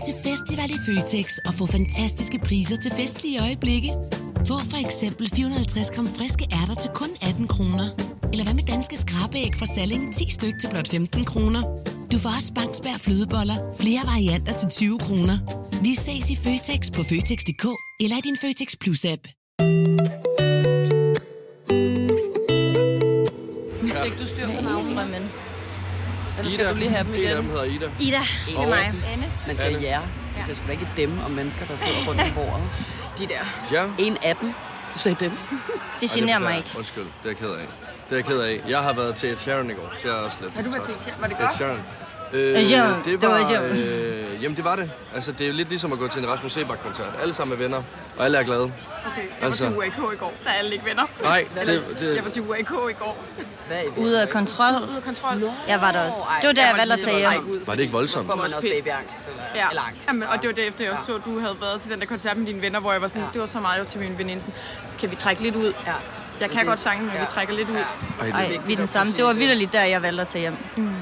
Kom til festival i Føtex og få fantastiske priser til festlige øjeblikke. Få for eksempel 450 gram friske ærter til kun 18 kroner. Eller hvad med danske skrabæg fra Salling 10 styk til blot 15 kroner. Du får også Bangsberg flødeboller, flere varianter til 20 kroner. Vi ses i Føtex på Føtex.dk eller i din Føtex Plus-app. Eller skal Ida. du lige have dem En af igen? dem hedder Ida. Ida, det er mig. Man siger Anne. ja. Man siger sgu da ikke dem og mennesker, der sidder rundt om bordet. De der. Ja. En af dem. Du sagde dem. Det generer mig ikke. Undskyld, det er jeg ked af. Det er jeg ked af. Jeg har været til Ed Sheeran i går, så jeg er også lidt Har du været til Var det Ed godt? Sheeran. Ed Øh, Sheeran. det Det var var, Ed Sheeran. øh, jamen det var det. Altså det er jo lidt ligesom at gå til en Rasmus Sebak-koncert. Alle sammen er venner, og alle er glade. Okay, jeg var Altså. til UAK i går. Der er alle ikke venner. Nej, det, Jeg det, var til UAK i går. Ude af kontrol. Ude af kontrol. Jeg var der også. Det var der, jeg valgte at tage hjem. var det ikke voldsomt? Får man også babyangst, føler jeg. Ja, Eller angst. Jamen, og det var det efter, jeg så, at du havde været til den der koncert med dine venner, hvor jeg var sådan, det var så meget til min veninde. Sådan, kan vi trække lidt ud? Ja. Jeg kan godt sangen, men vi trækker lidt ud. Ej, det, Ej, vi er den samme. Det var vildt der, jeg valgte at tage hjem.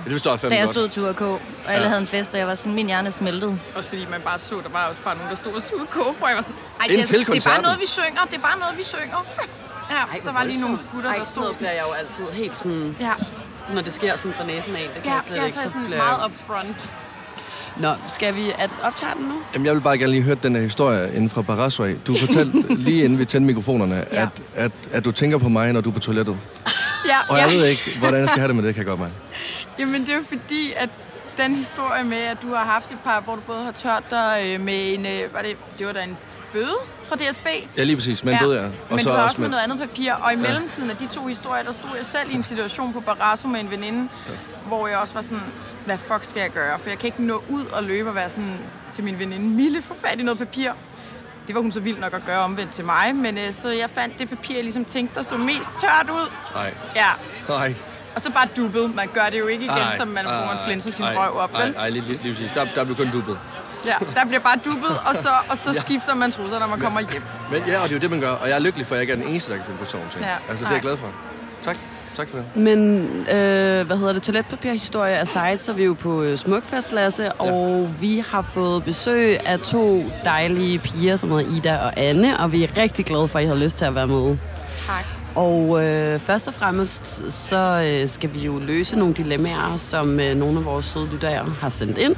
det forstår jeg Da jeg stod til URK, og alle Ja. havde en fest, og jeg var sådan, min hjerne smeltede. Også fordi man bare så, der var også bare nogen, der stod og sugede coke, hvor jeg var sådan, ej, det, til er- det er bare noget, vi synger. Det er bare noget, vi synger. Ja, Ej, der var lige nogle gutter, Ej, der stod noget bliver jeg jo altid helt sådan, Ja, når det sker sådan fra næsen af. Det kan ja, jeg slet jeg ikke. er Så sådan bliver meget upfront. Nå, skal vi at optage den nu? Jamen, jeg vil bare gerne lige høre den her historie inden fra Barrasso af. Du fortalte lige inden vi tændte mikrofonerne, Ja. at, at, at du tænker på mig, når du er på toilettet. Ja, Og jeg ved ikke, hvordan jeg skal have det med det, kan jeg godt mærke. Jamen det er jo fordi, at den historie med, at du har haft et par, hvor du både har tørt dig øh, med en, øh, var det, det var da en bøde fra DSB. Ja, lige præcis. Men ja. bød jeg. Og men så du har også med noget andet papir. Og i mellemtiden af de to historier, der stod jeg selv i en situation på Barrasso med en veninde, ja. hvor jeg også var sådan, hvad fuck skal jeg gøre? For jeg kan ikke nå ud og løbe og være sådan til min veninde, Mille, få fat i noget papir. Det var hun så vild nok at gøre omvendt til mig, men øh, så jeg fandt det papir, jeg ligesom tænkte, der så mest tørt ud. Nej, Ja, nej. og så bare dubbet. Man gør det jo ikke igen, Ej, som man, hvor man ej, flænser sin ej, røv op, Ej, vel? ej lige, lige, lige præcis. Der, der blev kun dubbet. Ja, der bliver bare dubbet, og så, og så skifter man trusser, når man kommer hjem. Men ja, og det er jo det, man gør. Og jeg er lykkelig for, at jeg ikke er den eneste, der kan finde på sådan nogle ting. Ja, Altså, det er jeg glad for. Tak. Tak for det. Men, øh, hvad hedder det, toiletpapirhistorie er sejt, så er vi jo på øh, Smukfest, Lasse, og vi har fået besøg af to dejlige piger, som hedder Ida og Anne, og vi er rigtig glade for, at I har lyst til at være med. Tak. Og øh, først og fremmest, så øh, skal vi jo løse nogle dilemmaer, som øh, nogle af vores søde lyttere har sendt ind.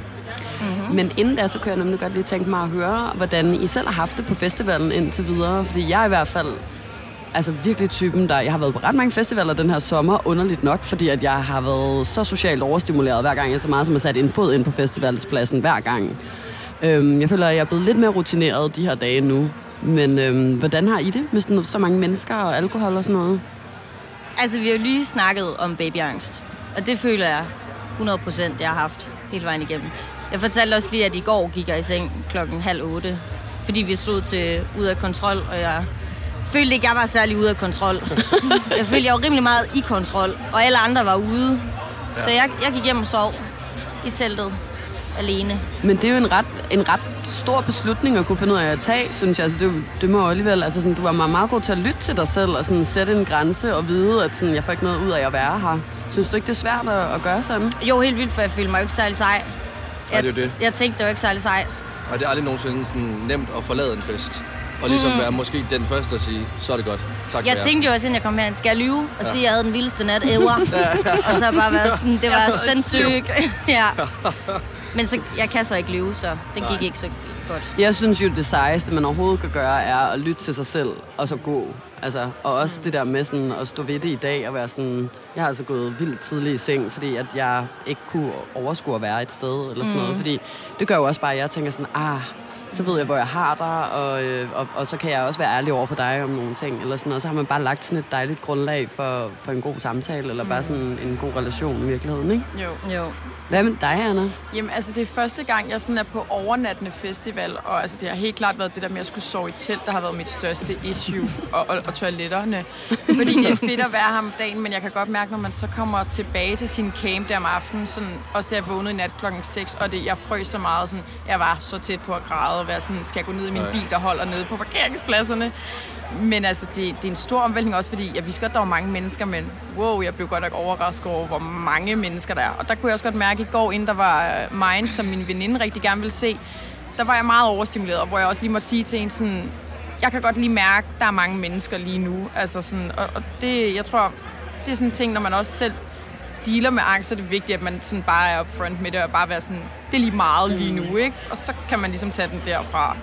Mm-hmm. Men inden da, så kunne jeg nemlig godt lige tænke mig at høre, hvordan I selv har haft det på festivalen indtil videre. Fordi jeg er i hvert fald altså virkelig typen, der... Jeg har været på ret mange festivaler den her sommer, underligt nok, fordi at jeg har været så socialt overstimuleret hver gang, jeg så meget som har sat en fod ind på festivalspladsen hver gang. Øhm, jeg føler, at jeg er blevet lidt mere rutineret de her dage nu. Men øhm, hvordan har I det med sådan, så mange mennesker og alkohol og sådan noget? Altså, vi har jo lige snakket om babyangst. Og det føler jeg 100% jeg har haft hele vejen igennem. Jeg fortalte også lige, at i går gik jeg i seng klokken halv otte. Fordi vi stod til ud af kontrol, og jeg følte ikke, jeg var særlig ude af kontrol. jeg følte, jeg var rimelig meget i kontrol, og alle andre var ude. Ja. Så jeg, jeg gik hjem og sov i teltet alene. Men det er jo en ret, en ret stor beslutning at kunne finde ud af at tage, synes jeg. Altså, det, er det må alligevel, altså sådan, du var meget, meget god til at lytte til dig selv og sådan, sætte en grænse og vide, at sådan, jeg får ikke noget ud af at være her. Synes du ikke, det er svært at, at gøre sådan? Jo, helt vildt, for jeg følte mig jo ikke særlig sej. Jeg, det er jo det. jeg tænkte, det var ikke særlig sejt. Og det er aldrig nogensinde sådan nemt at forlade en fest. Og ligesom være måske den første at sige, så er det godt. Tak Jeg for jer. tænkte jo også, inden jeg kom her, skal jeg lyve og sige, at jeg havde den vildeste nat ever? og så bare være sådan, det var sindssygt. ja. Men så, jeg kan så ikke lyve, så den gik Nej. ikke så godt. Jeg synes jo, det sejeste, man overhovedet kan gøre, er at lytte til sig selv og så gå. Altså, og også det der med sådan at stå ved det i dag og være sådan... Jeg har altså gået vildt tidligt i seng, fordi at jeg ikke kunne overskue at være et sted eller sådan mm. noget. Fordi det gør jo også bare, at jeg tænker sådan, ah, så ved jeg, hvor jeg har dig, og, øh, og, og så kan jeg også være ærlig over for dig om nogle ting. Eller sådan noget. Så har man bare lagt sådan et dejligt grundlag for, for en god samtale, eller bare sådan en god relation i virkeligheden, ikke? Jo. Jo. Hvad med dig, Anna? Jamen, altså, det er første gang, jeg sådan er på overnattende festival, og altså, det har helt klart været det der med at skulle sove i telt, der har været mit største issue, og, og, og toiletterne. Fordi det er fedt at være her om dagen, men jeg kan godt mærke, når man så kommer tilbage til sin camp der om aftenen, sådan, også da jeg vågnede i nat klokken 6, og det, jeg frøs så meget, sådan, jeg var så tæt på at græde, og være sådan, skal jeg gå ned i min Nej. bil, der holder nede på parkeringspladserne? Men altså, det, det er en stor omvæltning også, fordi jeg vidste godt, der var mange mennesker, men wow, jeg blev godt nok overrasket over, hvor mange mennesker der er. Og der kunne jeg også godt mærke i går, inden der var øh, Mine, som min veninde rigtig gerne ville se, der var jeg meget overstimuleret, og hvor jeg også lige måtte sige til en sådan, jeg kan godt lige mærke, at der er mange mennesker lige nu. Altså sådan, og, og det, jeg tror, det er sådan en ting, når man også selv dealer med angst, så er det vigtigt, at man sådan bare er upfront med det, og bare være sådan, det er lige meget lige nu, ikke? Og så kan man ligesom tage den derfra.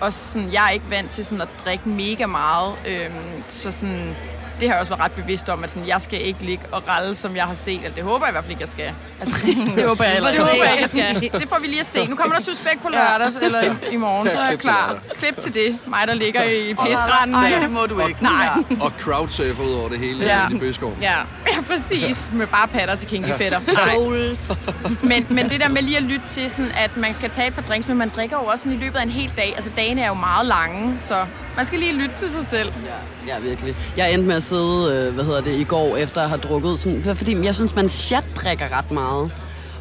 Og sådan, jeg er ikke vant til sådan at drikke mega meget, øhm, så sådan, det har jeg også været ret bevidst om, at sådan, jeg skal ikke ligge og ralle, som jeg har set. Eller det håber jeg i hvert fald ikke, jeg skal. Altså, det håber jeg heller Det ikke. håber jeg jeg skal. Det får vi lige at se. Nu kommer der suspekt på lørdag, eller i, i morgen, så er jeg klar. Klip til det. Mig, der ligger i pisranden. Nej, det må du ikke. Nej. Og crowdsurfer ud over det hele Ja. ja. i Bøgeskov. Ja, ja, præcis. Med bare patter til kinky fætter. Nej. Goals. Men, men det der med lige at lytte til, sådan, at man kan tage et par drinks, men man drikker jo også sådan i løbet af en hel dag. Altså, dagene er jo meget lange, så man skal lige lytte til sig selv. Ja, virkelig. Jeg endte med at sidde, øh, hvad hedder det, i går efter at have drukket sådan, fordi jeg synes, man chat-drikker ret meget.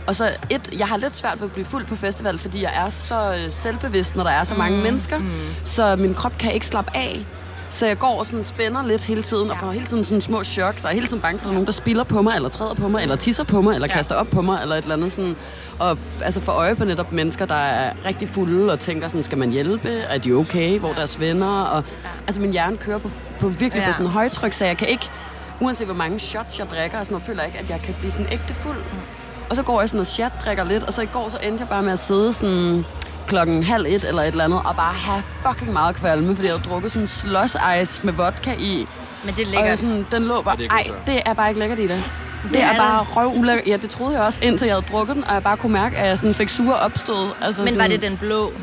Og så et, jeg har lidt svært ved at blive fuld på festival, fordi jeg er så øh, selvbevidst, når der er så mange mm. mennesker. Mm. Så min krop kan ikke slappe af. Så jeg går og sådan spænder lidt hele tiden, og får hele tiden sådan små chok, så jeg er hele tiden bange for, at der er nogen, der spiller på mig, eller træder på mig, eller tisser på mig, eller Ja. kaster op på mig, eller et eller andet sådan. Og altså for øje på netop mennesker, der er rigtig fulde, og tænker sådan, skal man hjælpe? Er de okay? Hvor er deres venner? Og, altså min hjerne kører på, på virkelig ja. på Ja. sådan højtryk, så jeg kan ikke, uanset hvor mange shots jeg drikker, og sådan noget, føler jeg ikke, at jeg kan blive sådan ægte fuld. Og så går jeg sådan og chat drikker lidt, og så i går så endte jeg bare med at sidde sådan klokken halv et eller et eller andet, og bare have fucking meget kvalme, fordi jeg havde drukket sådan slush ice med vodka i. Men det er Og lækkert. sådan, den lå bare, er ej, det er bare ikke lækkert i det. Det, er, er bare røv ulækkert. Ja, det troede jeg også, indtil jeg havde drukket den, og jeg bare kunne mærke, at jeg sådan fik sure opstød. Altså Men sådan, var det den blå?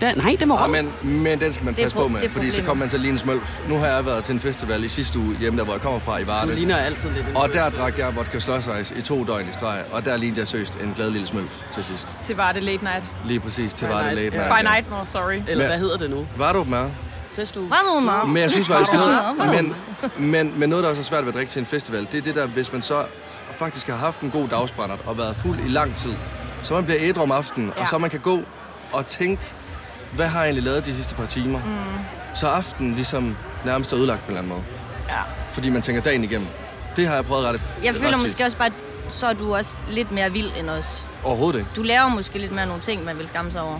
Den, nej, det må Ja, rød. men, men den skal man passe på med, fordi så kommer man til at ligne smølf. Nu har jeg været til en festival i sidste uge, hjemme der, hvor jeg kommer fra i Du Varde. ligner altid lidt en Og der drak jeg vodka slåsejs i to døgn i streg, og der lignede jeg søst en glad lille smølf til sidst. Til var det late night. Lige præcis til By Varde night, Late. Night. By night, no, sorry. Eller Men- hvad hedder det nu? Var du med? Festuge? Var nu meget? Men jeg synes faktisk noget, men, men, men noget, der også er svært ved at drikke til en festival, det er det der, hvis man så faktisk har haft en god dagsbrænder og været fuld i lang tid, så man bliver ædru om aftenen, Ja. og så man kan gå og tænke, hvad har jeg egentlig lavet de sidste par timer? Mm. Så aftenen ligesom nærmest er ødelagt på en eller anden måde. Ja. Fordi man tænker dagen igennem. Det har jeg prøvet ret Jeg ret føler tit. måske også bare, at så er du også lidt mere vild end os. Overhovedet ikke. Du laver måske lidt mere nogle ting, man vil skamme sig over.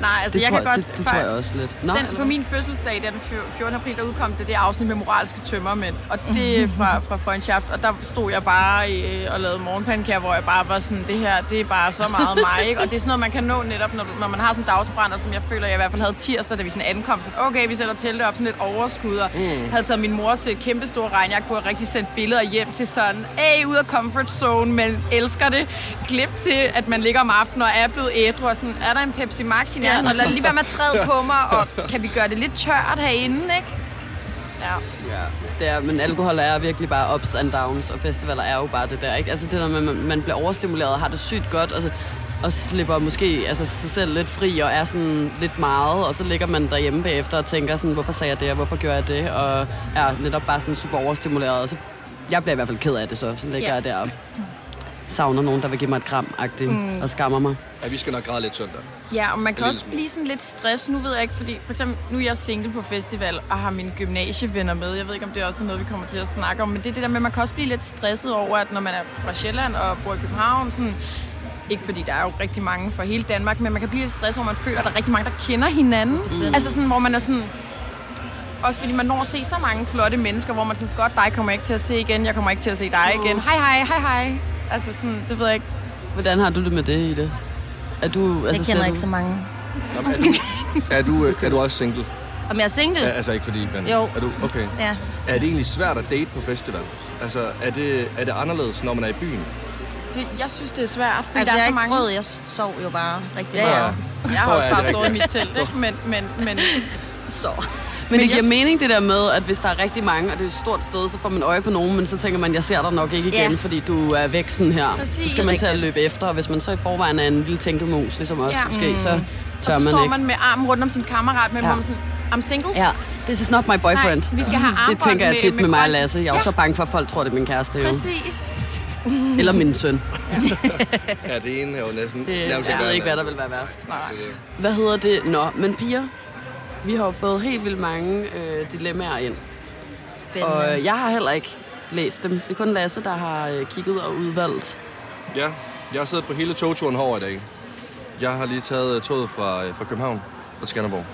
Nej, altså Det, jeg tror, kan jeg, godt... det, det tror jeg også lidt. Nå, Den, på min fødselsdag, den fyr- 14. april, der udkom det, det afsnit med moralske tømmermænd. Og det er fra, fra Freundschaft. Og der stod jeg bare øh, og lavede morgenpandekager, hvor jeg bare var sådan, det her, det er bare så meget mig. Ikke? Og det er sådan noget, man kan nå netop, når, når man har sådan en dagsbrænder, som jeg føler, jeg i hvert fald havde tirsdag, da vi sådan ankom. Sådan, okay, vi sætter teltet op, sådan lidt overskud. Og mm. havde taget min mors øh, kæmpe store regnjakke på og rigtig sendt billeder hjem til sådan, hey, ud af comfort zone, men elsker det. Glip til, at man ligger om aftenen og er blevet ædru, og sådan, er der en Pepsi Max i nærheden? Og lad lige være med at træde på mig, og kan vi gøre det lidt tørt herinde, ikke? Ja. Ja, det er, men alkohol er virkelig bare ups and downs, og festivaler er jo bare det der, ikke? Altså det der med, at man, man bliver overstimuleret og har det sygt godt, altså, og slipper måske altså, sig selv lidt fri og er sådan lidt meget, og så ligger man derhjemme bagefter og tænker sådan, hvorfor sagde jeg det, og hvorfor gjorde jeg det, og er netop bare sådan super overstimuleret, og så, jeg bliver i hvert fald ked af det så, så ligger Ja. jeg der og savner nogen, der vil give mig et kram mm. og skammer mig. Ja, vi skal nok græde lidt søndag. Ja, og man kan En også blive sådan lidt stress. Nu ved jeg ikke, fordi for eksempel, nu er jeg single på festival og har mine gymnasievenner med. Jeg ved ikke, om det er også noget, vi kommer til at snakke om, men det er det der med, at man kan også blive lidt stresset over, at når man er fra Sjælland og bor i København, sådan, ikke fordi der er jo rigtig mange fra hele Danmark, men man kan blive lidt stresset, hvor man føler, at der er rigtig mange, der kender hinanden. Mm. Altså sådan, hvor man er sådan, også fordi man når at se så mange flotte mennesker, hvor man sådan, godt, dig kommer jeg ikke til at se igen, jeg kommer ikke til at se dig igen. Hej, hej, hej, hej. Altså sådan, det ved jeg ikke. Hvordan har du det med det i det? Er du, Jeg altså, kender ser ikke du- så mange. Nå, men er, du, er, du, øh, er du også single? Om jeg er single? Ja, altså ikke fordi, men... Jo. Er du, okay. Ja. Er det egentlig svært at date på festival? Altså, er det, er det anderledes, når man er i byen? Det, jeg synes, det er svært, fordi Altså, der jeg er så mange... prøvet, jeg sov jo bare rigtig Ja, ja. meget. Jeg har Hvor også bare sovet i mit telt, ikke? Men, men, men Så. Men det jeg- giver mening det der med, at hvis der er rigtig mange, og det er et stort sted, så får man øje på nogen, men så tænker man, jeg ser dig nok ikke igen, Ja. fordi du er væk sådan her. Præcis. Så skal man til at løbe efter, og hvis man så i forvejen er en lille tænkemus, ligesom os Ja. måske, så og tør så man står ikke. man med armen rundt om sin kammerat, men Ja. ja. man sådan, I'm single. Ja, this is not my boyfriend. Nej, vi skal have det armbånd tænker jeg tit med, med mig og Lasse. Jeg er jo Ja. så bange for, at folk tror, det er min kæreste. Jo. Præcis. Eller min søn. Ja, det ene er jo næsten... Det, nærmest jeg ved ikke, hvad der vil være værst. det. Hvad hedder det? Nå, men piger, vi har jo fået helt vildt mange øh, dilemmaer ind. Spændende. Og øh, jeg har heller ikke læst dem. Det er kun Lasse, der har øh, kigget og udvalgt. Ja, jeg har siddet på hele togturen herover i dag. Jeg har lige taget øh, toget fra, øh, fra København og Skanderborg.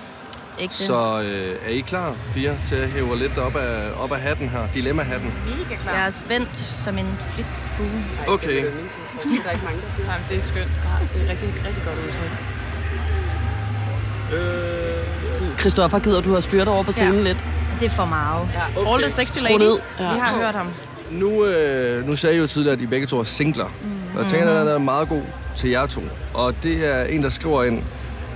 Ikke det? Så øh, er I klar, piger, til at hæve lidt op af, op af hatten her? Dilemma-hatten. Mega klar. Jeg er spændt som en flitsbue. Okay. Det er der er ikke mange, der siger. Jamen, det er skønt. Ja, det er rigtig, rigtig godt udtryk. Øh, Christoffer, gider du have styrt over på scenen ja. lidt? Det er for meget. Ja. okay. All the sexy Skru ned. ladies. Ja. Vi har hørt ham. Nu, øh, nu sagde I jo tidligere, at I begge to er singler. Mm. Og jeg tænker, at den er meget god til jer to. Og det er en, der skriver ind,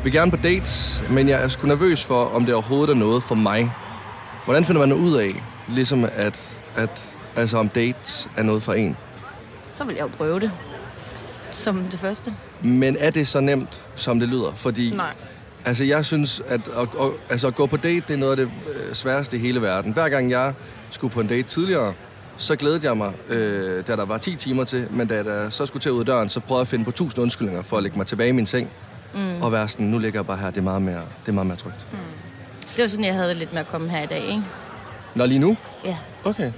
vil gerne på dates, men jeg er sgu nervøs for, om det overhovedet er noget for mig. Hvordan finder man ud af, ligesom at, at altså om dates er noget for en? Så vil jeg jo prøve det. Som det første. Men er det så nemt, som det lyder? Fordi Nej. Altså, jeg synes, at, at, at, altså, at gå på date, det er noget af det øh, sværeste i hele verden. Hver gang jeg skulle på en date tidligere, så glædede jeg mig, øh, da der var 10 timer til, men da jeg så skulle til ud af døren, så prøvede jeg at finde på tusind undskyldninger for at lægge mig tilbage i min seng. Mm. Og være sådan, nu ligger jeg bare her, det er meget mere, det er meget mere trygt. Mm. Det var sådan, jeg havde lidt med at komme her i dag, ikke? Nå, lige nu? Ja. Okay.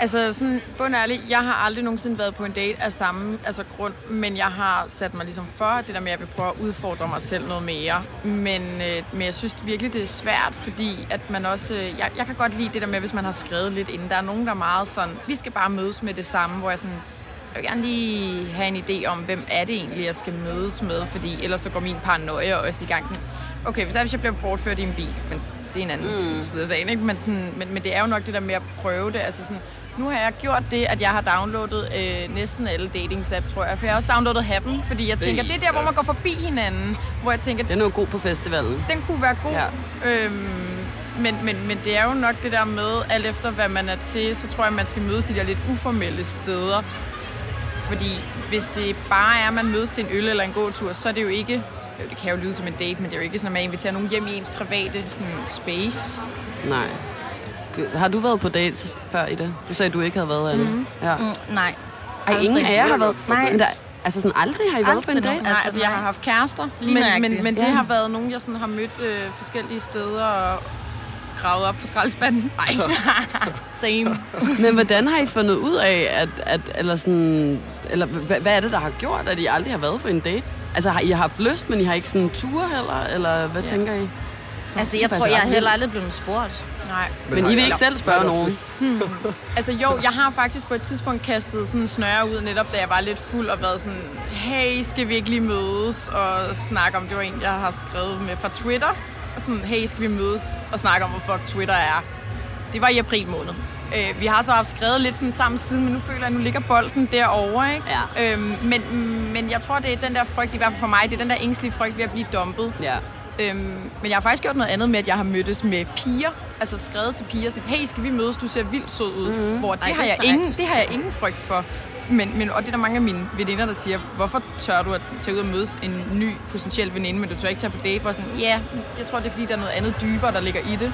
Altså sådan, bundærligt, jeg har aldrig nogensinde været på en date af samme altså, grund, men jeg har sat mig ligesom for det der med, at jeg vil prøve at udfordre mig selv noget mere. Men, øh, men jeg synes virkelig, det er svært, fordi at man også, øh, jeg, jeg kan godt lide det der med, hvis man har skrevet lidt inden. Der er nogen, der er meget sådan, vi skal bare mødes med det samme, hvor jeg sådan, jeg vil gerne lige have en idé om, hvem er det egentlig, jeg skal mødes med, fordi ellers så går min paranoia også i gang. Sådan, okay, hvis jeg, hvis jeg bliver bortført i en bil, men det er en anden mm. side af sagen, ikke? Men, sådan, men, men det er jo nok det der med at prøve det. Altså sådan, nu har jeg gjort det, at jeg har downloadet øh, næsten alle dating tror jeg. For jeg har også downloadet Happen, fordi jeg tænker, det er der, hvor man går forbi hinanden. Hvor jeg tænker, Den er jo god på festivalen. den kunne være god. Ja. Øhm, men, men, men det er jo nok det der med, alt efter hvad man er til, så tror jeg, man skal mødes de der lidt uformelle steder. Fordi hvis det bare er, at man mødes til en øl eller en gåtur, så er det jo ikke... Jo, det kan jo lyde som en date, men det er jo ikke sådan, at man inviterer nogen hjem i ens private sådan, space. Nej. Har du været på date før i det? Du sagde, at du ikke havde været af Mhm. det. Ja. Mm, nej. Ej, ingen af jer har været... Nej. Men der, altså sådan aldrig har I været på en Aldrig date? Nej, Altså, jeg har haft kærester, Lige men, men, men det Ja. har været nogen, jeg sådan har mødt øh, forskellige steder og gravet op for skraldespanden. Nej. Same. Men hvordan har I fundet ud af, at, at eller sådan, eller hvad, hvad er det, der har gjort, at I aldrig har været på en date? Altså har I haft lyst, men I har ikke sådan en tur heller, eller hvad ja. tænker I? altså, jeg tror, jeg er heller aldrig blevet spurgt. Nej. Men, har I vil ikke selv spørge nogen? lyst? Altså jo, jeg har faktisk på et tidspunkt kastet sådan en snøre ud, netop da jeg var lidt fuld og været sådan, hey, skal vi ikke lige mødes og snakke om, det var en, jeg har skrevet med fra Twitter, og sådan, hey, skal vi mødes og snakke om, hvor fuck Twitter er. Det var i april måned. Øh, vi har så haft skrevet lidt sådan sammen siden, men nu føler jeg, at nu ligger bolden derovre, ikke? Ja. Øhm, men, men jeg tror, det er den der frygt, i hvert fald for mig, det er den der ængstlige frygt ved at blive dumpet. Ja. Øhm, men jeg har faktisk gjort noget andet med, at jeg har mødtes med piger. Altså skrevet til piger sådan, hey, skal vi mødes? Du ser vildt sød ud. Mm. Hvor det, Ej, det har jeg sejt. ingen, det har jeg ingen frygt for. Men, men, og det er der mange af mine veninder, der siger, hvorfor tør du at tage ud og mødes en ny potentiel veninde, men du tør ikke tage på date? Hvor sådan, ja, jeg tror, det er fordi, der er noget andet dybere, der ligger i det.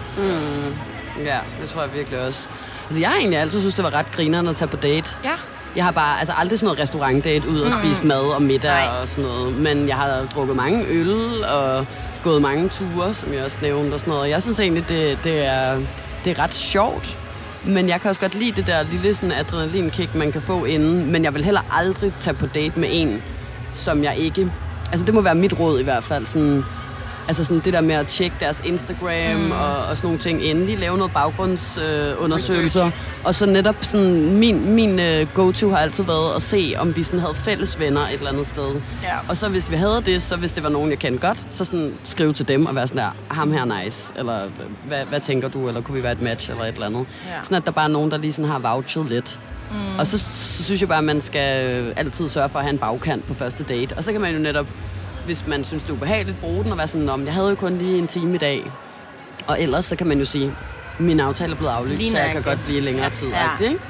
Ja, det tror jeg virkelig også. Altså, jeg har egentlig altid synes, det var ret grineren at tage på date. Ja. Jeg har bare altså aldrig sådan noget restaurantdate ud og spise mad og middag Nej. og sådan noget. Men jeg har drukket mange øl og gået mange ture, som jeg også nævnte og sådan noget. Jeg synes egentlig, det, det, er, det er ret sjovt. Men jeg kan også godt lide det der lille sådan adrenalinkick, man kan få inden. Men jeg vil heller aldrig tage på date med en, som jeg ikke... Altså det må være mit råd i hvert fald. Sådan, altså sådan det der med at tjekke deres Instagram mm. og, og sådan nogle ting inden. Lige lave noget baggrundsundersøgelser. Øh, og så netop sådan, min, min uh, go-to har altid været at se, om vi sådan havde fælles venner et eller andet sted. Ja. Og så hvis vi havde det, så hvis det var nogen, jeg kendte godt, så sådan skrive til dem og være sådan der, ham her er nice, eller hvad, hvad tænker du, eller kunne vi være et match, eller et eller andet. Ja. Sådan at der bare er nogen, der lige sådan har vouchet lidt. Mm. Og så, så synes jeg bare, at man skal øh, altid sørge for at have en bagkant på første date. Og så kan man jo netop, hvis man synes, det er ubehageligt, bruge den og være sådan, om jeg havde jo kun lige en time i dag. Og ellers så kan man jo sige, min aftale er blevet aflyst, så jeg kan godt blive længere tid. Ja. Ikke?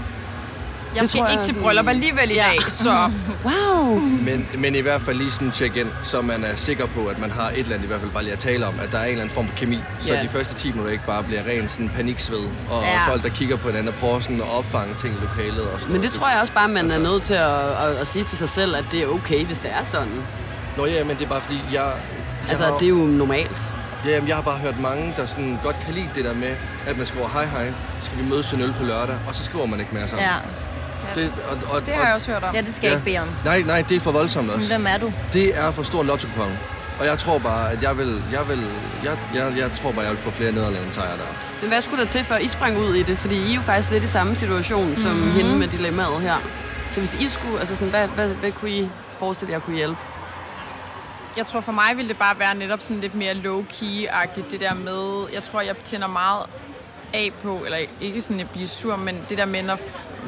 Jeg Det skal jeg ikke er til bryllup alligevel i dag, så Wow! Men, men i hvert fald lige sådan check ind, så man er sikker på, at man har et eller andet i hvert fald bare lige at tale om, at der er en eller anden form for kemi, så Ja. de første 10 minutter ikke bare bliver ren sådan paniksved, og Ja. folk, der kigger på hinanden og prøver sådan at opfange ting i lokalet og sådan Men det noget. tror jeg også bare, man er Altså- nødt til at, at, at sige til sig selv, at det er okay, hvis det er sådan. Nå ja, men det er bare fordi, jeg... jeg Altså, har, det er jo normalt. Ja, jamen, jeg har bare hørt mange, der sådan godt kan lide det der med, at man skriver hej hej, skal vi mødes til en øl på lørdag, og så skriver man ikke mere sammen. Ja. Det, og, og, Det har jeg også hørt om. Ja, det skal jeg ikke bede om. Nej, nej, det er for voldsomt Sådan, også. hvem er du? Det er for stor lotto Og jeg tror bare, at jeg vil... Jeg, vil jeg, jeg, jeg tror bare, jeg vil få flere nederlag end sejre der. Men hvad skulle der til, før I sprang ud i det? Fordi I er jo faktisk lidt i samme situation som Mhm. hende med dilemmaet her. Så hvis I skulle, altså sådan, hvad, hvad, hvad kunne I forestille jer kunne hjælpe? Jeg tror for mig ville det bare være netop sådan lidt mere low-key-agtigt, det der med, jeg tror, jeg tænder meget af på, eller ikke sådan at blive sur, men det der med, når,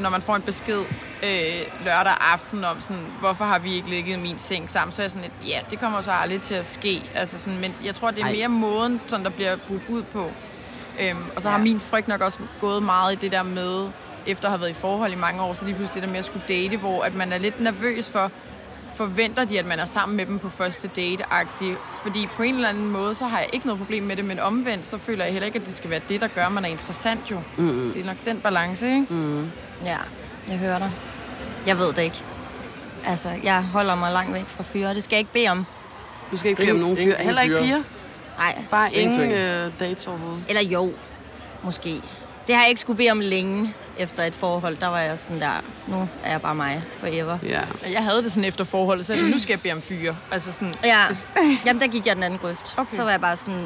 når man får en besked øh, lørdag aften om sådan, hvorfor har vi ikke ligget i min seng sammen, så er jeg sådan lidt, ja, det kommer så aldrig til at ske. Altså sådan, men jeg tror, det er Ej. mere måden, sådan, der bliver budt ud på. Øhm, og så har min frygt nok også gået meget i det der med, efter at have været i forhold i mange år, så lige pludselig det der med at skulle date, hvor at man er lidt nervøs for, forventer de, at man er sammen med dem på første date-agtigt. Fordi på en eller anden måde, så har jeg ikke noget problem med det, men omvendt, så føler jeg heller ikke, at det skal være det, der gør, at man er interessant jo. Mm. Det er nok den balance, ikke? Mm. Ja, jeg hører dig. Jeg ved det ikke. Altså, jeg holder mig langt væk fra fyre. Det skal jeg ikke bede om. Du skal ikke bede om Ingen- nogen fyre. ingen- Heller ikke ingen piger. Nej, Bare ingen Ingenting. øh, dates overhovedet. eller jo, måske. Det har jeg ikke skulle bede om længe efter et forhold. Der var jeg sådan der, nu er jeg bare mig forever. Ja. Jeg havde det sådan efter forholdet, så jeg sagde, nu skal jeg bede om fyre. Altså sådan, Ja, jamen der gik jeg den anden grøft. Okay. Så var jeg bare sådan...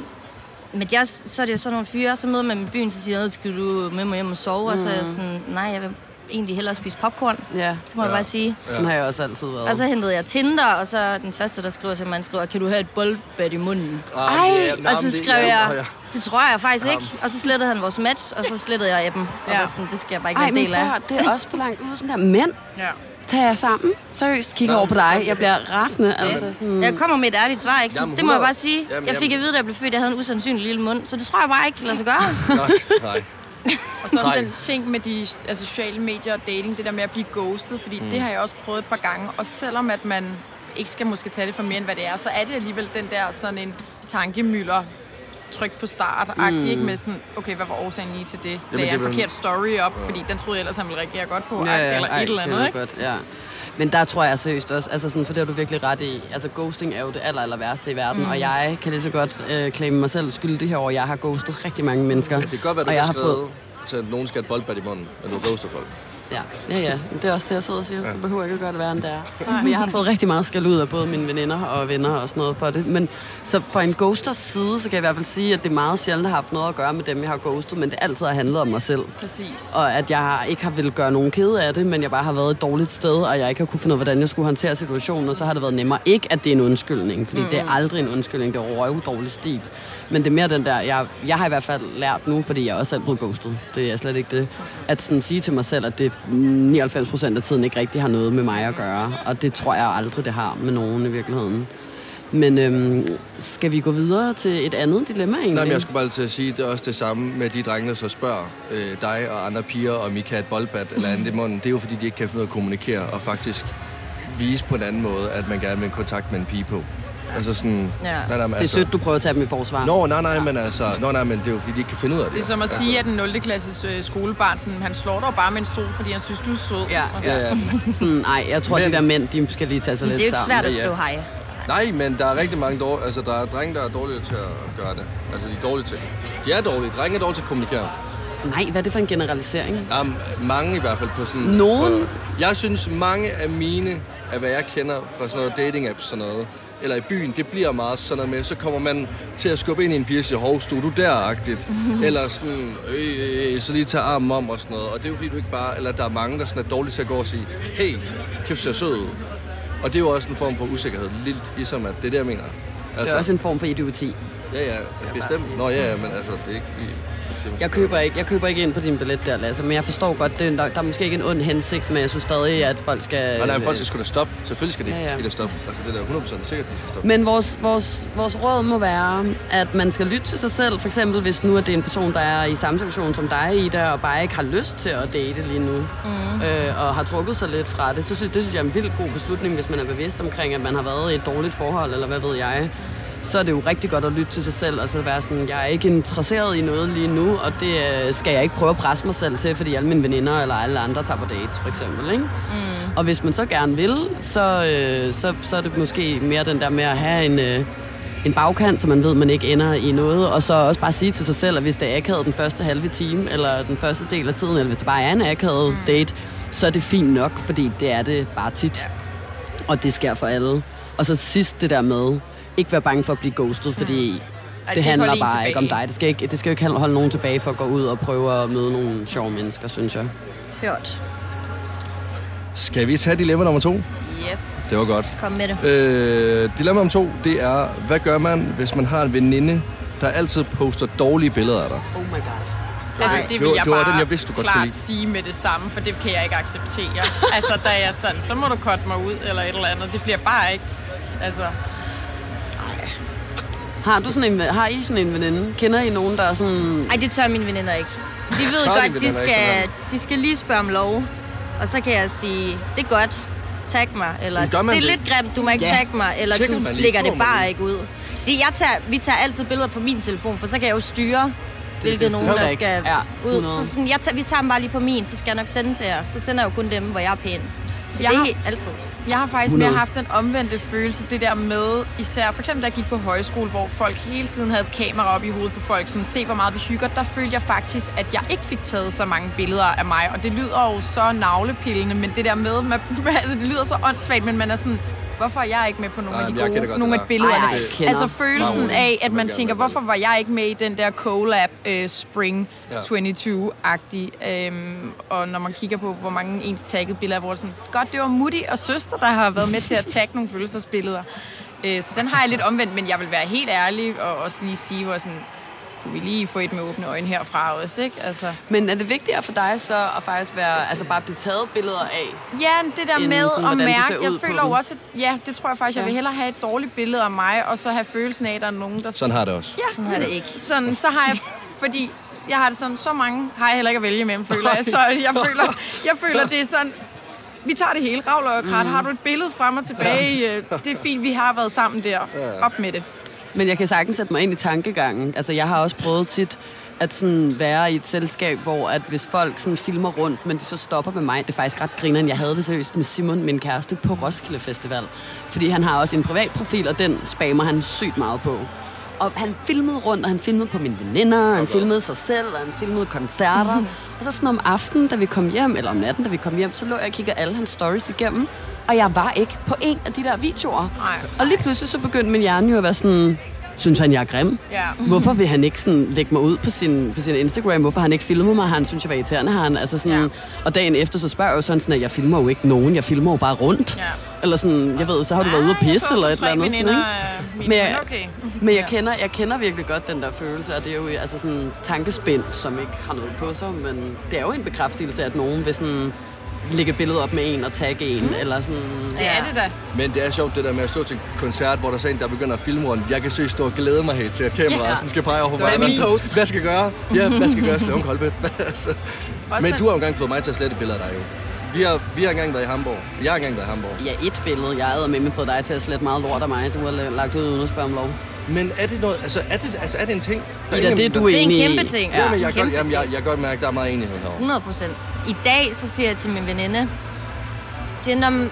Men jeg, så er det jo sådan nogle fyre, så møder man i byen, så siger jeg, skal du med mig hjem og sove? Mm. Og så er jeg sådan, nej, jeg vil egentlig hellere spise popcorn. Det ja, må jeg Ja. bare sige. sådan har jeg også altid været. Og så hentede jeg Tinder, og så den første, der skriver til mig, skriver, kan du have et boldbad i munden? Ej, Og så skrev jeg, det tror jeg faktisk ikke. Og så slettede han vores match, og så slettede jeg appen. Og Ja. sådan, det skal jeg bare ikke Ej, være en men del af. høre, det er også for langt ude. Sådan der, mænd, ja. tag jer sammen. Seriøst, kigger Nå, over på dig. Jeg bliver rasende. Altså, sådan, Jeg kommer med et ærligt svar, ikke? Jamen, det må jeg 100. bare sige. Jamen, Jeg fik jamen. at vide, da jeg blev født, at jeg havde en usandsynlig lille mund. Så det tror jeg bare ikke lader sig gøre. Nej, nej. Og så også Nej. den ting med de altså, sociale medier og dating, det der med at blive ghostet, fordi mm. det har jeg også prøvet et par gange. Og selvom at man ikke skal måske tage det for mere, end hvad det er, så er det alligevel den der sådan en tankemøller tryk på start mm. ikke med sådan, okay, hvad var årsagen lige til det? Lagde det jeg en forkert story op, fordi den troede jeg ellers, han ville reagere godt på, Ja, ja, eller ej, et eller andet, det er ikke? Godt, ja. Men der tror jeg seriøst også, altså sådan, for det har du virkelig ret i. Altså ghosting er jo det aller, aller værste i verden, mm. og jeg kan lige så godt øh, claime mig selv skyldig herover. Jeg har ghostet rigtig mange mennesker. Ja, det kan godt være, du og jeg har har skrevet fået, til, at nogen skal have et boldbad i munden, men du ghoster folk. Ja, ja, ja. Det er også det, jeg sidder og siger. Du behøver ikke at gøre det værre, end det er. Men jeg har fået rigtig meget skal ud af både mine veninder og venner og sådan noget for det. Men så fra en ghosters side, så kan jeg i hvert fald sige, at det meget sjældent har haft noget at gøre med dem, jeg har ghostet, men det altid har handlet om mig selv. Præcis. Og at jeg ikke har ville gøre nogen kede af det, men jeg bare har været et dårligt sted, og jeg ikke har kunne finde ud af, hvordan jeg skulle håndtere situationen, og så har det været nemmere. Ikke, at det er en undskyldning, fordi mm. det er aldrig en undskyldning, det er røv dårlig stil. Men det er mere den der, jeg, jeg har i hvert fald lært nu, fordi jeg også selv er blevet ghostet. Det er slet ikke det. At sådan sige til mig selv, at det 99 procent af tiden ikke rigtig har noget med mig at gøre. Og det tror jeg aldrig, det har med nogen i virkeligheden. Men øhm, skal vi gå videre til et andet dilemma egentlig? Nej, men jeg skulle bare til at sige, det er også det samme med de drenge, der så spørger øh, dig og andre piger, om I kan et boldbad eller andet i munden. Det er jo fordi, de ikke kan finde ud af at kommunikere og faktisk vise på en anden måde, at man gerne vil have kontakt med en pige på. Altså sådan... Ja. Nej, nej, men Det er altså, sødt, du prøver at tage dem i forsvar. Nå, nej, nej, men altså... Nå, nej, men det er jo fordi, de ikke kan finde ud af det. Det er som at sige, at en 0. klasses øh, skolebarn, sådan, han slår dig bare med en stol, fordi han synes, du er sød. Ja, ja. Ja, ja. Sådan, nej, jeg tror, Men- de der mænd, de skal lige tage sig Det er lidt jo ikke sammen. svært at Ja, ja. skrive hej. Nej, men der er rigtig mange dårlige... Altså, der er drenge, der er dårlige til at gøre det. Altså, de er dårlige til. De er dårlige. Drenge er dårlige til at kommunikere. Nej, hvad er det for en generalisering? Um, mange i hvert fald på sådan... Nogen? På, jeg synes, mange af mine, af hvad jeg kender fra sådan noget dating apps sådan noget, eller i byen, det bliver meget sådan noget med, så kommer man til at skubbe ind i en pige og sige, hov, stod du der-agtigt? Mm-hmm. Eller sådan, øh, øh, så lige tage armen om og sådan noget. Og det er jo fordi, du ikke bare, eller der er mange, der sådan er dårlige til at gå og sige, hey, kæft, ser sød ud. Og det er jo også en form for usikkerhed, lidt ligesom at det er det, jeg mener. Altså, Det er også en form for idioti. Ja, ja, bestemt. Nå ja, men altså, det er ikke fordi... jeg køber ikke, jeg køber ikke ind på din billet der, Lasse, men jeg forstår godt, det er, der, der er måske ikke en ond hensigt, men jeg synes stadig, at folk skal... Nej, nej, folk skal sgu da stoppe. Selvfølgelig skal de Ja, ja. ja. stoppe. Altså, det er da 100% sikkert, de skal stoppe. Men vores, vores, vores råd må være, at man skal lytte til sig selv. For eksempel, hvis nu er det en person, der er i samme situation som dig, Ida, og bare ikke har lyst til at date lige nu, mm. øh, og har trukket sig lidt fra det, så synes, det synes jeg er en vildt god beslutning, hvis man er bevidst omkring, at man har været i et dårligt forhold, eller hvad ved jeg. Så er det jo rigtig godt at lytte til sig selv, og så være sådan, jeg er ikke interesseret i noget lige nu, og det øh, skal jeg ikke prøve at presse mig selv til, fordi alle mine veninder eller alle andre tager på dates, for eksempel. Ikke? Mm. Og hvis man så gerne vil, så, øh, så, så er det måske mere den der med at have en... Øh, en bagkant, så man ved, man ikke ender i noget. Og så også bare sige til sig selv, at hvis det er akavet den første halve time, eller den første del af tiden, eller hvis det bare er en akavet mm. date, så er det fint nok, fordi det er det bare tit. Og det sker for alle. Og så sidst det der med, ikke være bange for at blive ghostet, fordi det det ikke handler bare ikke om tilbage. dig. Det skal, ikke, det skal jo ikke holde nogen tilbage for at gå ud og prøve at møde nogle sjove mennesker, synes jeg. Hørt. Skal vi tage dilemma nummer to? Yes. Det var godt. Kom med det. Øh, dilemma nummer to, det er, hvad gør man, hvis man har en veninde, der altid poster dårlige billeder af dig? Oh my god. Altså, det Det vil jeg det var bare den, jeg vidste, du godt kunne klart lide. sige med det samme, for det kan jeg ikke acceptere. altså, da jeg er sådan, så må du cutte mig ud, eller et eller andet. Det bliver bare ikke... Altså, Har, du sådan en, har I sådan en veninde? Kender I nogen, der er sådan... Ej, det tør mine veninder ikke. De ved godt, de ikke skal, de skal lige spørge om lov. Og så kan jeg sige, det er godt, tag mig. Eller, det er det? lidt grimt, du må ikke Ja. tagge mig. Eller Tjekker du lægger det bare ikke ud. Det, jeg tager, vi tager altid billeder på min telefon, for så kan jeg jo styre, hvilket nogen, er der skal Ja, ud. 100. Så sådan, jeg tager, vi tager dem bare lige på min, så skal jeg nok sende til jer. Så sender jeg jo kun dem, hvor jeg er pæn. Jeg det er helt altid. Jeg har faktisk 100. mere haft den omvendte følelse, det der med, især for eksempel da jeg gik på højskole, hvor folk hele tiden havde et kamera op i hovedet på folk, sådan se hvor meget vi hygger, der følte jeg faktisk, at jeg ikke fik taget så mange billeder af mig, og det lyder jo så navlepillende, men det der med, man, altså det lyder så åndssvagt, men man er sådan, hvorfor er jeg ikke med på nogle Nej, af de gode, godt nogle af der. billederne? Ej, ej, kender. altså følelsen af, at Man tænker, hvorfor var jeg ikke med i den der collab uh, Spring Ja. 22-agtig, øhm, og når man kigger på, hvor mange ens taggede billeder, hvor det sådan, godt, det var Mutti og søster, der har været med til at tagge nogle følelsesbilleder. Øh, så den har jeg lidt omvendt, men jeg vil være helt ærlig og også lige sige, hvor sådan, kunne vi lige få et med åbne øjne herfra også, ikke? Altså, Men er det vigtigere for dig så at faktisk være, altså bare blive taget billeder af? ja, det der med sådan, at mærke, jeg føler jo også, at, ja, det tror jeg faktisk, jeg Ja. vil hellere have et dårligt billede af mig, og så have følelsen af, at der er nogen, der Sådan har det også. Ja, Sådan er det ikke. Sådan, så har jeg, fordi jeg har det sådan, så mange har jeg heller ikke at vælge imellem, føler jeg. Så jeg føler, jeg føler det er sådan, vi tager det hele, ravler og krat. Mm. Har du et billede frem og tilbage? øh, Det er fint, vi har været sammen der. Op med det. Men jeg kan sagtens sætte mig ind i tankegangen. Altså, jeg har også prøvet tit at sådan være i et selskab, hvor at hvis folk sådan filmer rundt, men de så stopper med mig, det er faktisk ret grineren. Jeg havde det seriøst med Simon, min kæreste, på Roskilde Festival. Fordi han har også en privat profil, og den spammer han sygt meget på. Og han filmede rundt, og han filmede på mine veninder, og han filmede sig selv, og han filmede koncerter. Og så sådan om aftenen, da vi kom hjem, eller om natten, da vi kom hjem, så lå jeg og kiggede alle hans stories igennem, og jeg var ikke på en af de der videoer. Nej. Og lige pludselig så begyndte min hjerne jo at være sådan, synes han, jeg er grim? Ja. Hvorfor vil han ikke sådan lægge mig ud på sin, på sin Instagram? Hvorfor har han ikke filmet mig? Han synes, jeg var irriterende. Har han, altså sådan, Ja. Og dagen efter, så spørger jeg jo sådan, sådan, at jeg filmer jo ikke nogen. Jeg filmer jo bare rundt. Ja. Eller sådan, jeg ved, så har du været ude at pisse eller et eller andet. Sådan, ikke? Men, Men jeg- okay. Men jeg kender, jeg kender virkelig godt den der følelse, og det er jo altså sådan tankespind, som ikke har noget på sig, men det er jo en bekræftelse, at nogen vil sådan lægge et billede op med en og tagge en, eller sådan... Det er det da. Men det er sjovt det der med at stå til en koncert, hvor der er en, der begynder at filme rundt. Jeg kan søge stå og glæde mig helt til, at kameraet Ja. yeah. sådan skal pege over på mig. Hvad- post. Hvad skal jeg gøre? Ja, hvad skal jeg gøre? Skal jeg kolbe? altså. Også Men du har jo engang fået mig til at slette et billede af dig jo. Vi har, vi har engang været i Hamburg. Jeg har engang været i Hamburg. Ja, et billede. Jeg havde med mig fået dig til at slette meget lort af mig. Du har la- lagt ud uden at spørge om lov. Men er det noget, altså er det, altså er det en ting? Der Ida, ingen- det er du Det er en i. kæmpe ting. Ja, Ja. men jeg, kan godt, jamen, jeg, jeg kan godt mærke, at der er meget enighed herovre. 100 procent. I dag, så siger jeg til min veninde, siger, "Nå,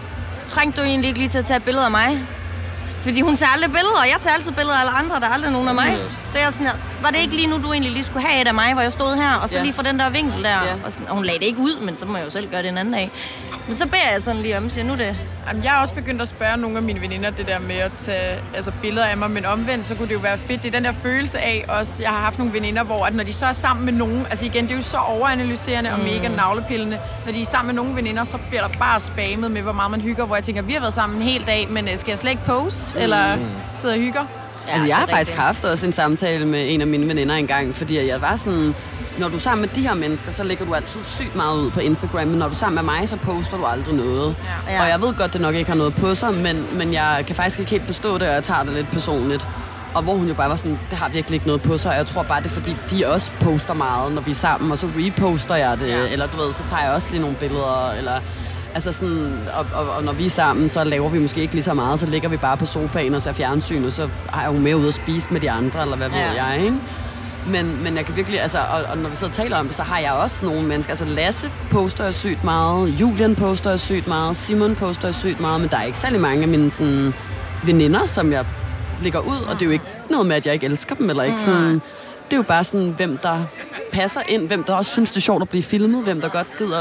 trængte du egentlig ikke lige til at tage et billede af mig? Fordi hun tager aldrig billeder, og jeg tager altid billeder af alle andre, der er aldrig nogen af mig. Så jeg er sådan her, var det ikke lige nu, du egentlig lige skulle have et af mig, hvor jeg stod her, og så Ja. lige fra den der vinkel der. Ja. Og, sådan, og hun lagde det ikke ud, men så må jeg jo selv gøre det en anden dag. Men så beder jeg sådan lige om, siger nu det. Jamen, jeg er også begyndt at spørge nogle af mine veninder det der med at tage altså, billeder af mig, men omvendt, så kunne det jo være fedt. Det er den der følelse af også, jeg har haft nogle veninder, hvor at når de så er sammen med nogen, altså igen, det er jo så overanalyserende og mega navlepillende. Når de er sammen med nogle veninder, så bliver der bare spammet med, hvor meget man hygger, hvor jeg tænker, vi har været sammen en hel dag, men øh, skal jeg slet ikke pose, eller sidde og hygge? Ja, altså, jeg har faktisk rigtigt. haft også en samtale med en af mine veninder engang, fordi jeg var sådan, når du er sammen med de her mennesker, så lægger du altid sygt meget ud på Instagram, men når du er sammen med mig, så poster du aldrig noget. Ja. Og jeg ved godt, det nok ikke har noget på sig, men, men jeg kan faktisk ikke helt forstå det, og jeg tager det lidt personligt. Og hvor hun jo bare var sådan, det har virkelig ikke noget på sig, og jeg tror bare, det er fordi, de også poster meget, når vi er sammen, og så reposter jeg det, Ja. eller du ved, så tager jeg også lige nogle billeder, eller... Altså sådan, og, og, og, når vi er sammen, så laver vi måske ikke lige så meget, så ligger vi bare på sofaen og ser fjernsyn, og så har jeg jo med ud at spise med de andre, eller hvad ved Ja. jeg, ikke? Men, men jeg kan virkelig, altså, og, og når vi sidder og taler om det, så har jeg også nogle mennesker. Altså Lasse poster jeg sygt meget, Julian poster jeg sygt meget, Simon poster jeg sygt meget, men der er ikke særlig mange af mine sådan, veninder, som jeg lægger ud, og det er jo ikke noget med, at jeg ikke elsker dem, eller ikke sådan... det er jo bare sådan, hvem der passer ind, hvem der også synes, det er sjovt at blive filmet, hvem der godt gider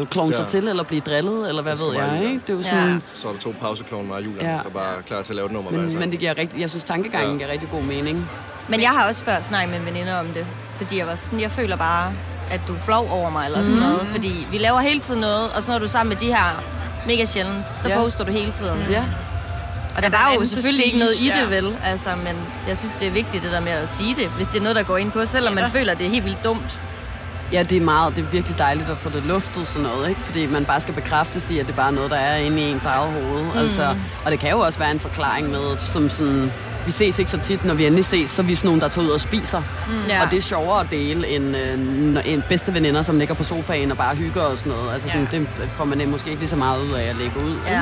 at klone sig Ja. til, eller blive drillet, eller hvad ved jeg, ikke? Det er jo sådan... Ja. Så er der to pauseklovne mig og Julian, Ja. der bare er klar til at lave et nummer. Men, sang. men det giver rigtig, jeg synes, tankegangen Ja. giver rigtig god mening. Men jeg har også før snakket med veninder om det. Fordi jeg var sådan, jeg føler bare, at du er flov over mig, eller sådan Mhm. noget. Fordi vi laver hele tiden noget, og så når du er sammen med de her mega sjældent, så Ja. poster du hele tiden. Ja, Og der der er var jo selvfølgelig ikke noget i det, vel? Altså, men jeg synes, det er vigtigt det der med at sige det, hvis det er noget, der går ind på, selvom man føler, det er helt vildt dumt. Ja, det er meget, det er virkelig dejligt at få det luftet sådan noget, ikke? Fordi man bare skal bekræftes i, at det bare er noget, der er inde i ens eget hoved. Mm. Altså, og det kan jo også være en forklaring med, som sådan, vi ses ikke så tit, når vi endelig ses, så er vi sådan nogen, der tager ud og spiser. Mm. Ja. Og det er sjovere at dele end øh, en bedste veninder, som ligger på sofaen og bare hygger og sådan noget. Altså, sådan, Ja. det får man måske ikke lige så meget ud af at lægge ud. Ja,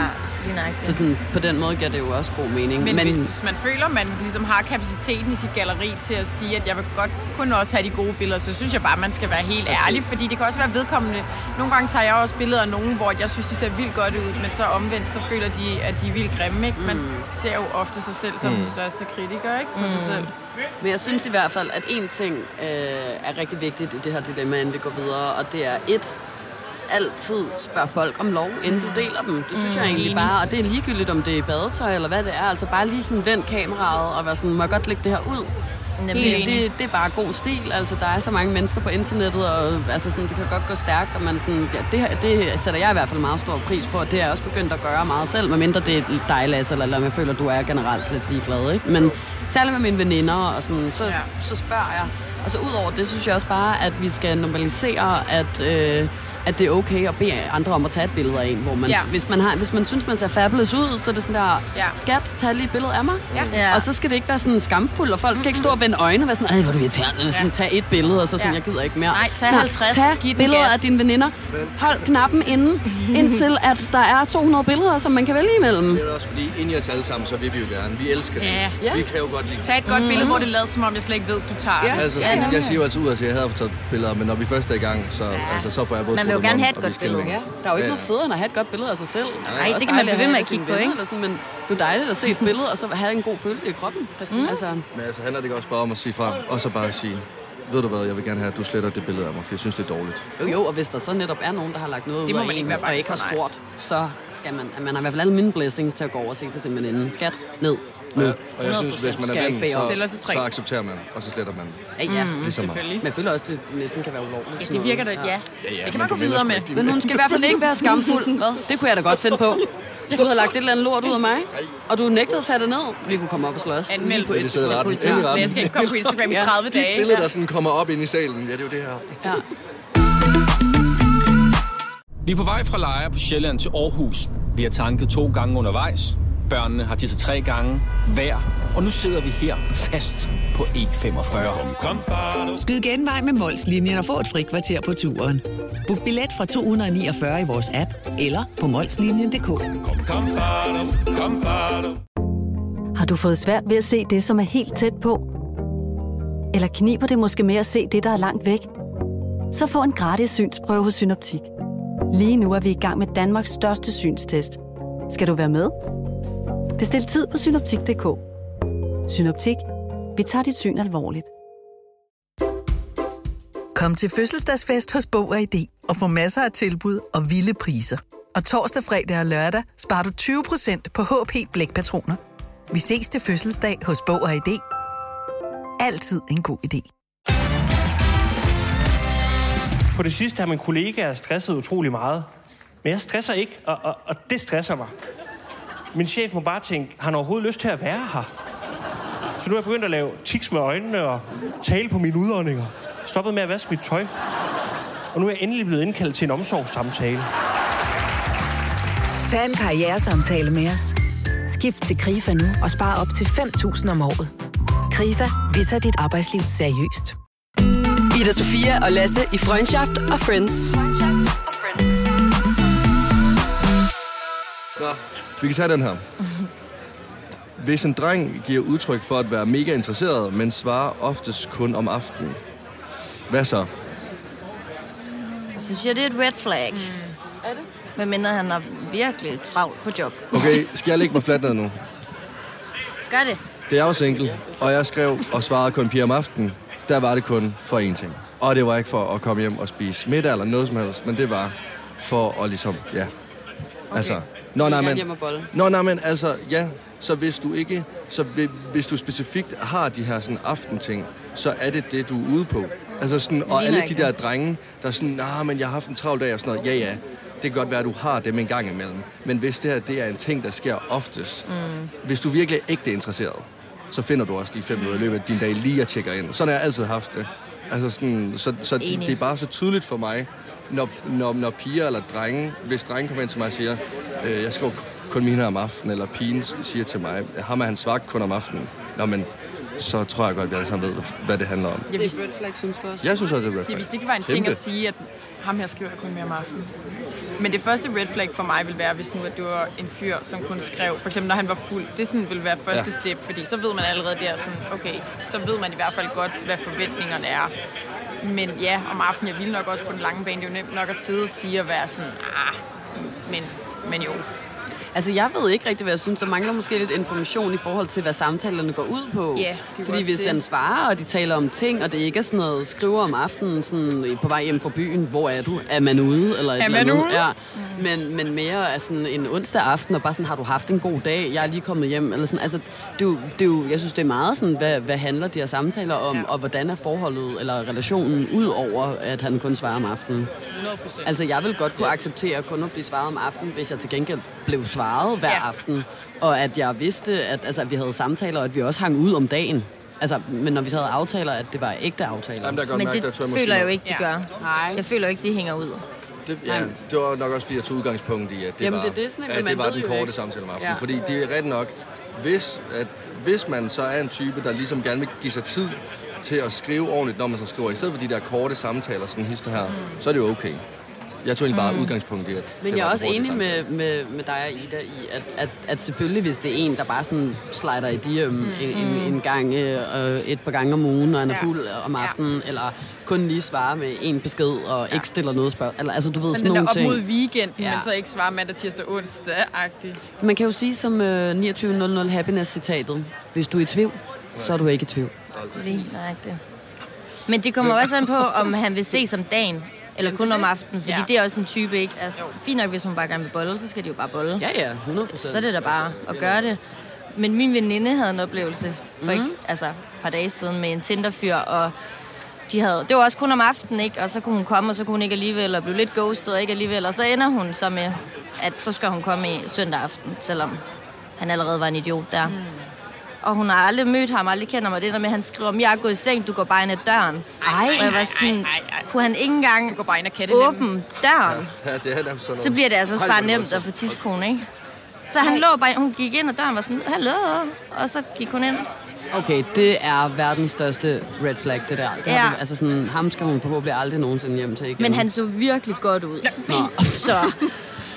nok. Så sådan, på den måde giver det jo også god mening. Men, Men hvis man føler, at man ligesom har kapaciteten i sit galleri til at sige, at jeg vil godt kunne også have de gode billeder, så synes jeg bare, at man skal være helt ærlig, fordi det kan også være vedkommende. Nogle gange tager jeg også billeder af nogen, hvor jeg synes, de ser vildt godt ud, men så omvendt, så føler de, at de er vildt grimme. Ikke? Man ser jo ofte sig selv som den største kritiker ikke? på sig selv. Men jeg synes i hvert fald, at en ting øh, er rigtig vigtigt i det her dilemma, inden vi går videre, og det er et, altid spørg folk om lov, inden du deler dem. Det synes mm, jeg egentlig bare, og det er ligegyldigt, om det er badetøj eller hvad det er. Altså bare lige sådan vend kameraet og være sådan, må jeg godt lægge det her ud? Nemlig. Det, det, det er bare god stil. Altså, der er så mange mennesker på internettet, og altså, sådan, det kan godt gå stærkt, og man sådan, ja, det, her- det sætter jeg i hvert fald meget stor pris på, og det er jeg også begyndt at gøre meget selv, medmindre det er dig, Lasse, eller, eller jeg føler, du er generelt lidt ligeglad, ikke? Men særligt med mine veninder, og sådan, så, Ja. ja. så spørger jeg. Og så ud over det, synes jeg også bare, at vi skal normalisere, at... Øh, at det er okay at bede andre om at tage et billede af en, hvor man, Ja. ja. hvis, man har, hvis man synes, man ser fabulous ud, så er det sådan der, Ja. skat, tag lige et billede af mig. Ja. Ja. Og så skal det ikke være sådan skamfuldt, og folk skal ikke stå og vende øjne og være sådan, ej, hvor er du irriterende. Ja. Sådan, tag et billede, og så sådan, Ja. jeg gider ikke mere. Nej, tag Sådan, 50, Tag giv den billeder gas. af dine veninder. Hold knappen inde, indtil at der er 200 billeder, som man kan vælge imellem. Det er også fordi, ind i os alle sammen, så vil vi jo gerne. Vi elsker det. Ja. Ja. Vi kan jo godt lide. Tag et godt billede, hvor det lader som om, jeg slet ikke ved, du tager Ja. Altså, Ja, sådan, jeg siger jo altid ud, at jeg hader at få taget billeder, men når vi først er i gang, så, altså, så får jeg både Man vil jo gerne have et godt billede. Ja, der er jo ikke Ja, noget federe end at have et godt billede af sig selv. Nej, det kan man blive ved at med at kigge på, ikke? eller Sådan, men det er dejligt at se et billede, og så have en god følelse i kroppen. Præcis. Altså, Men altså, handler det ikke også bare om at sige fra, og så bare sige, ved du hvad, jeg vil gerne have, at du sletter det billede af mig, for jeg synes, det er dårligt. jo, jo, og hvis der så netop er nogen, der har lagt noget Det ud må man ikke være og ikke har spurgt, så skal man, man har i hvert fald alle mine blessings til at gå over og sige til sin veninde, skat, ned, Ja, og jeg synes, hvis man er ven, så, så accepterer man, og så sletter man. Ja, ja. Mm, Ligesom selvfølgelig. Men jeg føler også, det næsten kan være ulovligt. Ja, det virker da, ja. Ja, ja, Det kan man gå videre med. Men hun skal i hvert fald ikke være skamfuld. Hvad? Det kunne jeg da godt finde på. Skulle du have lagt et eller andet lort ud af mig, og du nægtede at tage det ned, vi kunne komme op og slås. Anmeld. På Det et til retten. politiet. Jeg skal ikke komme på Instagram i Ja. 30 De dage. billeder, der sådan kommer op ind i salen, ja, det er jo det her. Ja. Vi er på vej fra Lejre på Sjælland til Aarhus. Vi har tanket to gange undervejs. Børnene har tisset tre gange hver. Og nu sidder vi her fast på E45. Skyd genvej med Molslinjen og få et fri kvarter på turen. Book billet fra 249 i vores app eller på molslinjen.dk. Har du fået svært ved at se det, som er helt tæt på? Eller kniber det måske med at se det, der er langt væk? Så få en gratis synsprøve hos Synoptik. Lige nu er vi i gang med Danmarks største synstest. Skal du være med? Bestil tid på synoptik.dk. Synoptik. Vi tager dit syn alvorligt. Kom til fødselsdagsfest hos Bog og ID og få masser af tilbud og vilde priser. Og torsdag, fredag og lørdag sparer du 20% på HP Blækpatroner. Vi ses til fødselsdag hos Bog og ID. Altid en god idé. På det sidste har min kollega stresset utrolig meget. Men jeg stresser ikke, og, og, og det stresser mig. Min chef må bare tænke, har han overhovedet lyst til at være her? Så nu er jeg begyndt at lave tiks med øjnene og tale på mine udåndinger. Stoppet med at vaske mit tøj. Og nu er jeg endelig blevet indkaldt til en omsorgssamtale. Tag en karrieresamtale med os. Skift til KRIFA nu og spar op til 5.000 om året. KRIFA, vi tager dit arbejdsliv seriøst. Ida Sofia og Lasse i Freundschaft og Friends. Nå, vi kan tage den her. Hvis en dreng giver udtryk for at være mega interesseret, men svarer oftest kun om aftenen, hvad så? Så synes jeg, det er et red flag. Mm. Er det? Medmindre han er virkelig travlt på job. Okay, skal jeg lægge mig fladt ned nu? Gør det. Det er var single, og jeg skrev og svarede kun piger om aftenen. der var det kun for én ting. Og det var ikke for at komme hjem og spise middag eller noget som helst, men det var for at ligesom, ja. Okay. Altså, Nå, nej, men. Nå, nej, men altså, ja, så hvis du ikke, så vi- hvis du specifikt har de her sådan aftenting, så er det det, du er ude på. Altså sådan, og alle ikke de der drenge, der er sådan, nej, men jeg har haft en travl dag og sådan noget. Ja, ja, det kan godt være, at du har dem en gang imellem. Men hvis det her, det er en ting, der sker oftest, mm. hvis du virkelig er ægte interesseret, så finder du også de fem minutter i løbet af din dag lige at tjekke ind. Sådan har jeg altid haft det. Altså sådan, så så Enig. det er bare så tydeligt for mig, når, når, når piger eller drenge, hvis drenge kommer ind til mig og siger, øh, jeg skriver kun mine om aftenen, eller pigen siger til mig, ham er han svagt kun om aftenen. Nå, men så tror jeg godt, at vi alle sammen ved, hvad det handler om. Jeg vidste, red flag, synes du også? Jeg synes også, det er red flag. Jeg vidste ikke, det var en ting Kæmpe. at sige, at ham her skriver jeg kun mere om aftenen. Men det første red flag for mig vil være, hvis nu at det var en fyr, som kun skrev, for eksempel når han var fuld. Det sådan vil være første ja. step, fordi så ved man allerede der sådan, okay, så ved man i hvert fald godt, hvad forventningerne er. Men ja, om aftenen, jeg ville nok også på den lange bane, det er jo nemt nok at sidde og sige og være sådan, ah, men, men jo. Altså, jeg ved ikke rigtig, hvad jeg synes. Der mangler måske lidt information i forhold til, hvad samtalerne går ud på. Ja, det Fordi hvis det. han svarer, og de taler om ting, og det ikke er sådan noget, skriver om aftenen sådan, på vej hjem fra byen, hvor er du? Er man ude? Eller et Er eller man andet? ude? Ja. Men, men mere er sådan en onsdag aften, og bare sådan, har du haft en god dag? Jeg er lige kommet hjem. Eller sådan. Altså, det er jo, det er jo, jeg synes, det er meget sådan, hvad, hvad handler de her samtaler om, ja. og hvordan er forholdet eller relationen, ud over at han kun svarer om aftenen? 100%. Altså, jeg vil godt kunne acceptere kun at blive svaret om aftenen, hvis jeg til gengæld blev svaret hver ja. Aften. Og at jeg vidste, at, altså, at vi havde samtaler, og at vi også hang ud om dagen. Altså, men når vi så havde aftaler, at det var ægte aftaler. Jamen, der Men mærke, det der føler jeg jo ikke, de Ja. gør. Nej. Jeg føler jo ikke, de hænger ud. Det, ja, det var nok også, fordi jeg tog udgangspunkt i, at det Jamen, var, det er sådan, at det var den korte ikke. samtale om aftenen. Ja. Fordi det er ret nok, hvis, at, hvis man så er en type, der ligesom gerne vil give sig tid til at skrive ordentligt, når man så skriver, i stedet for de der korte samtaler, sådan hister her, mm. så er det jo okay. Jeg tog egentlig bare mm. udgangspunkt i, at Men det jeg er også enig med, med, med dig og Ida i, at, at, at selvfølgelig, hvis det er en, der bare sådan slider i diem mm. en, en, en gang, øh, et par gange om ugen, når han er Ja. fuld om aftenen, ja. eller kun lige svarer med en besked og ja. ikke stiller noget spørgsmål. Eller, altså, du ved, Men sådan den der nogle op ting. mod weekenden, Ja. men så ikke svarer mandag, tirsdag, onsdag-agtigt. Man kan jo sige som øh, 2900 Happiness-citatet, hvis du er i tvivl, så er du ikke i tvivl. Lige nøjagtigt. Men det kommer også an på, om han vil ses om dagen, eller kun om aftenen, fordi Ja. det er også en type, ikke? Altså, fint nok, hvis hun bare gerne vil bolle, så skal de jo bare bolle. Ja, ja, 100 procent. Så er det da bare at gøre det. Men min veninde havde en oplevelse for ikke, altså, et par dage siden med en Tinder-fyr, og de havde, det var også kun om aftenen, ikke? Og så kunne hun komme, og så kunne hun ikke alligevel, og blev lidt ghostet, og ikke alligevel. Og så ender hun så med, at så skal hun komme i søndag aften, selvom han allerede var en idiot der. Mm. Og hun har aldrig mødt ham, aldrig kender mig. Det der med, at han skriver, om jeg er gået i seng, du går bare ind ad døren. Ej, og jeg var sådan, kunne han ikke engang Du går bare ind og åbne døren? Ja, det er sådan noget. Så bliver det altså også Ej, bare nemt at få tidskone, ikke? Så han lå bare, hun gik ind ad døren og var sådan, hallo, og så gik hun ind. Okay, det er verdens største red flag, det der. Det Ja. har altså sådan, ham skal hun forhåbentlig aldrig nogensinde hjem til igen. Men han så virkelig godt ud. Nå. Så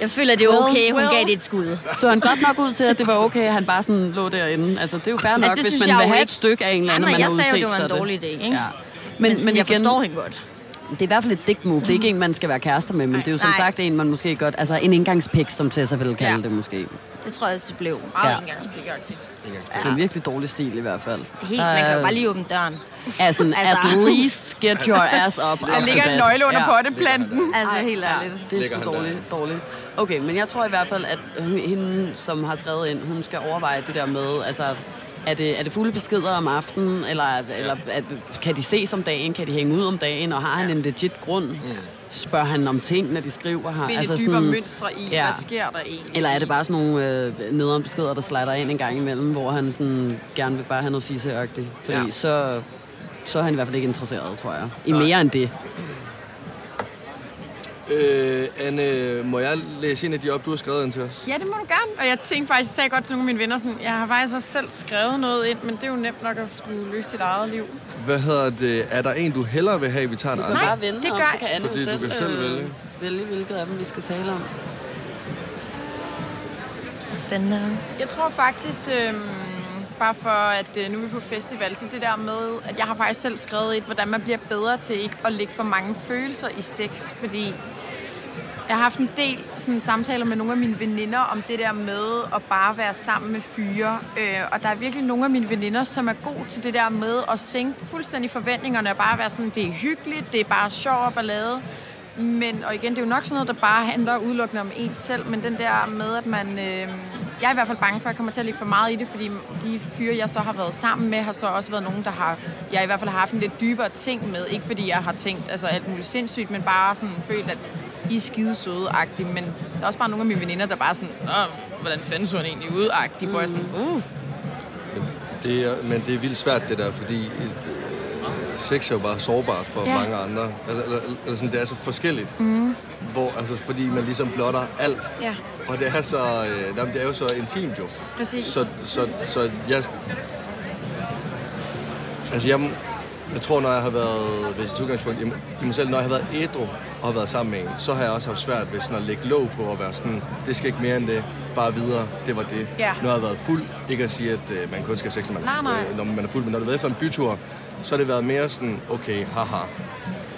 jeg føler, det er Well, okay, hun well. gav det et skud. Så han godt nok ud til, at det var okay, at han bare sådan lå derinde. Altså, det er jo fair nok, Altså, hvis man vil have et stykke af en eller anden, Nej, nej, man jeg har sagde jo, udset, det var en dårlig idé, ikke? Ja. Men, men jeg forstår hende godt. Det er i hvert fald et dick move. Det er ikke en, man skal være kærester med, men det er jo som Nej. sagt en, man måske godt... Altså en indgangspik, som Tessa ville kalde Ja. det måske. Det tror jeg, det blev. Ja. Ja. Det er en virkelig dårlig stil i hvert fald. Helt, man kan jo bare lige åbne døren. Altså, Altså. at least get your ass up. Der ligger en nøgle under Ja. potteplanten. Altså, helt Ja, ærligt. det er sgu dårligt, dårligt. Okay, men jeg tror i hvert fald, at hun- hende, som har skrevet ind, hun skal overveje det der med, altså, er det, er det fulde beskeder om aftenen, eller, eller at, kan de ses om dagen, kan de hænge ud om dagen, og har han en legit grund? Mm. Spørger han om ting, når de skriver her? Finde altså dybere mønstre i, ja. hvad sker der egentlig? Eller er det bare sådan nogle øh, nederen beskeder, der slider ind en gang imellem, hvor han sådan gerne vil bare have noget fisseagtigt? Fordi ja. Så, så er han i hvert fald ikke interesseret, tror jeg. I mere end det. Øh, Anne, må jeg læse en af de op, du har skrevet ind til os? Ja, det må du gerne. Og jeg tænkte faktisk, sagde godt til nogle af mine venner, sådan, jeg har faktisk også selv skrevet noget ind, men det er jo nemt nok at skulle løse sit eget liv. Hvad hedder det? Er der en, du hellere vil have, vi tager en Du kan anden? bare vende det om, gør så kan Anne Fordi jo du selv, kan selv øh, vælge. vælge, hvilket af dem vi skal tale om. Spændende. Jeg tror faktisk, øhm, bare for at øh, nu er vi på festival, så det der med, at jeg har faktisk selv skrevet et, hvordan man bliver bedre til ikke at lægge for mange følelser i sex, fordi jeg har haft en del sådan, samtaler med nogle af mine veninder om det der med at bare være sammen med fyre. Øh, og der er virkelig nogle af mine veninder, som er gode til det der med at sænke fuldstændig forventningerne og bare være sådan, det er hyggeligt, det er bare sjov og ballade. Men, og igen, det er jo nok sådan noget, der bare handler udelukkende om en selv, men den der med, at man... Øh, jeg er i hvert fald bange for, at jeg kommer til at ligge for meget i det, fordi de fyre, jeg så har været sammen med, har så også været nogen, der har... Jeg i hvert fald har haft en lidt dybere ting med. Ikke fordi jeg har tænkt altså, alt muligt sindssygt, men bare sådan følt, at i er skide søde -agtige. Men der er også bare nogle af mine veninder, der bare er sådan, Nå, hvordan fanden så han egentlig ud -agtige, hvor jeg sådan, uh. Det er, men det er vildt svært, det der, fordi et, øh, sex er jo bare sårbart for Ja. mange andre. Altså, eller, eller sådan, det er så forskelligt. Mm. Hvor, altså, fordi man ligesom blotter alt. Ja. Og det er, så, øh, jamen, det er jo så intimt jo. Præcis. Så, så, så jeg... Altså, jeg, jeg tror, når jeg har været, hvis jeg tager udgangspunkt mig selv, når jeg har været ædru og har været sammen med en, så har jeg også haft svært ved sådan at lægge låg på og være sådan, det skal ikke mere end det, bare videre, det var det. Ja. Jeg har været fuld, ikke at sige, at øh, man kun skal have sex, når man, Nej, nej. Øh, når man er fuld, men når det har været efter en bytur, så har det været mere sådan, okay, haha,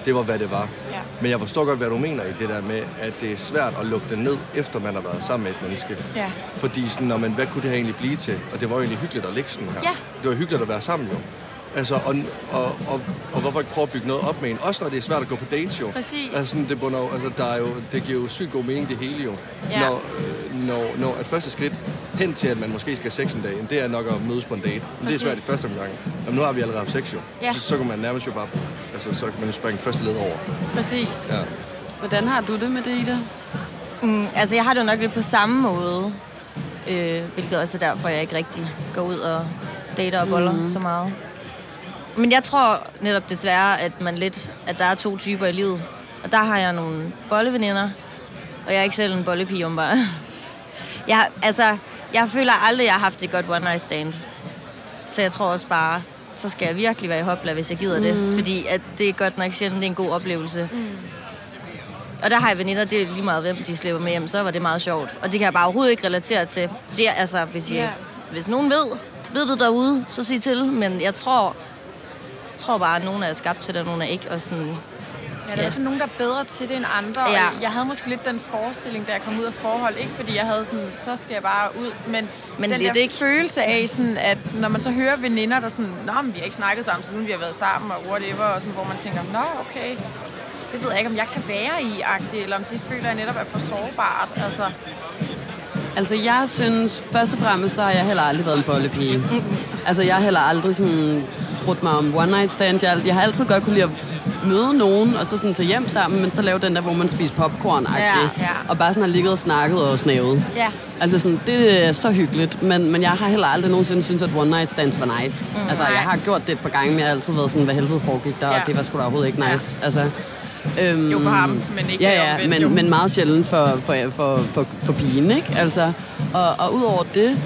det var, hvad det var. Ja. Men jeg forstår godt, hvad du mener i det der med, at det er svært at lukke det ned, efter man har været sammen med et menneske. Ja. Fordi sådan, når man, hvad kunne det her egentlig blive til? Og det var jo egentlig hyggeligt at ligge sådan her. Ja. Det var hyggeligt at være sammen jo. Altså, og, og, og, og hvorfor ikke prøve at bygge noget op med en? Også når det er svært at gå på dates jo. Præcis. Altså, sådan, det, bunder, altså, der er jo, det giver jo sygt god mening det hele jo. Ja. Når, øh, når, når et første skridt hen til, at man måske skal have sex en dag, det er nok at mødes på en date. Men det er svært i første omgang. Jamen, nu har vi allerede haft sex jo. Ja. Så, så kan man nærmest jo bare, altså, så kan man jo springe første led over. Præcis. Ja. Hvordan har du det med det, Ida? Mm, altså, jeg har det jo nok lidt på samme måde. Øh, hvilket også er derfor, jeg ikke rigtig går ud og dater og boller mm. så meget. Men jeg tror netop desværre, at man lidt, at der er to typer i livet. Og der har jeg nogle bolleveninder, og jeg er ikke selv en bollepige, bare. Jeg, altså, jeg føler aldrig, jeg har haft et godt one night stand. Så jeg tror også bare, så skal jeg virkelig være i hopla, hvis jeg gider mm. det. Fordi at det er godt nok sjældent, det er en god oplevelse. Mm. Og der har jeg veninder, det er lige meget, hvem de slipper med hjem, så var det meget sjovt. Og det kan jeg bare overhovedet ikke relatere til. Så jeg, altså, hvis, I, Ja. hvis nogen ved, ved det derude, så sig til. Men jeg tror, jeg tror bare, at nogen er skabt til det, og nogen er ikke. Og sådan, Ja, der er i hvert fald nogen, der er bedre til det end andre. Ja. Og jeg havde måske lidt den forestilling, da jeg kom ud af forhold. Ikke fordi jeg havde sådan, så skal jeg bare ud. Men, Men den lidt der ikke. følelse af, sådan, at når man så hører veninder, der sådan, Nå, men vi har ikke snakket sammen, siden vi har været sammen, og whatever, og sådan, hvor man tænker, Nå, okay, det ved jeg ikke, om jeg kan være i, agtigt, eller om det føler jeg netop er for sårbart. Altså, Altså, jeg synes, først og fremmest, så har jeg heller aldrig været en bollepige. Altså, jeg har heller aldrig sådan brudt mig om one night stand. Jeg, jeg har altid godt kunne lide at møde nogen, og så sådan tage hjem sammen, men så lave den der, hvor man spiser popcorn Ja, ja. og bare sådan har ligget og snakket og snavet. ja. Altså sådan, det er så hyggeligt, men, men jeg har heller aldrig nogensinde syntes, at one night stands var nice. Mm, altså, jeg har gjort det et par gange, men jeg har altid været sådan, hvad helvede foregik der, ja. Og det var sgu da overhovedet ikke nice. Ja. Altså, øhm, Jo, for ham, men ikke Ja, ja, omvendt, jo. men, men meget sjældent for, for, for, for, for pigen, ikke? Altså, og, og udover det,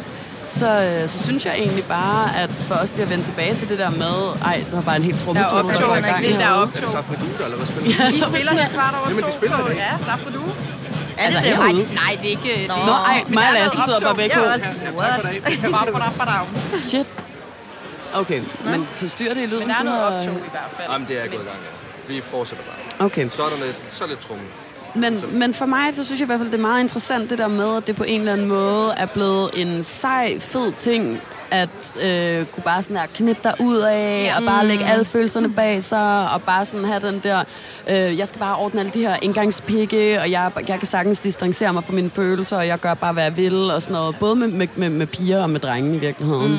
så, øh, så synes jeg egentlig bare, at for os lige at vende tilbage til det der med, ej, der var bare en helt trumme Der er optog, i gang det er der herude. Er det optog. Eller hvad spiller De spiller her kvart over Jamen, de to spiller på, det. ja, Safra du. er Altså, det det? herude. Nej, det er ikke... Det, Nå, ej, mig og Lasse sidder bare begge to. What? Shit. Okay, men kan styre det i lyden? Men der er Du noget optog i hvert fald. Jamen, det er gået i gang, ja. Vi fortsætter bare. Okay. Så er der lidt, så lidt trumme. Men, men for mig, så synes jeg i hvert fald, det er meget interessant, det der med, at det på en eller anden måde er blevet en sej, fed ting, at øh, kunne bare sådan her knippe dig ud af, ja. og bare lægge alle følelserne bag sig, og bare sådan have den der, øh, jeg skal bare ordne alle de her indgangspikke, og jeg, jeg kan sagtens distancere mig fra mine følelser, og jeg gør bare, hvad jeg vil, og sådan noget, både med, med, med, med piger og med drenge i virkeligheden. Mm.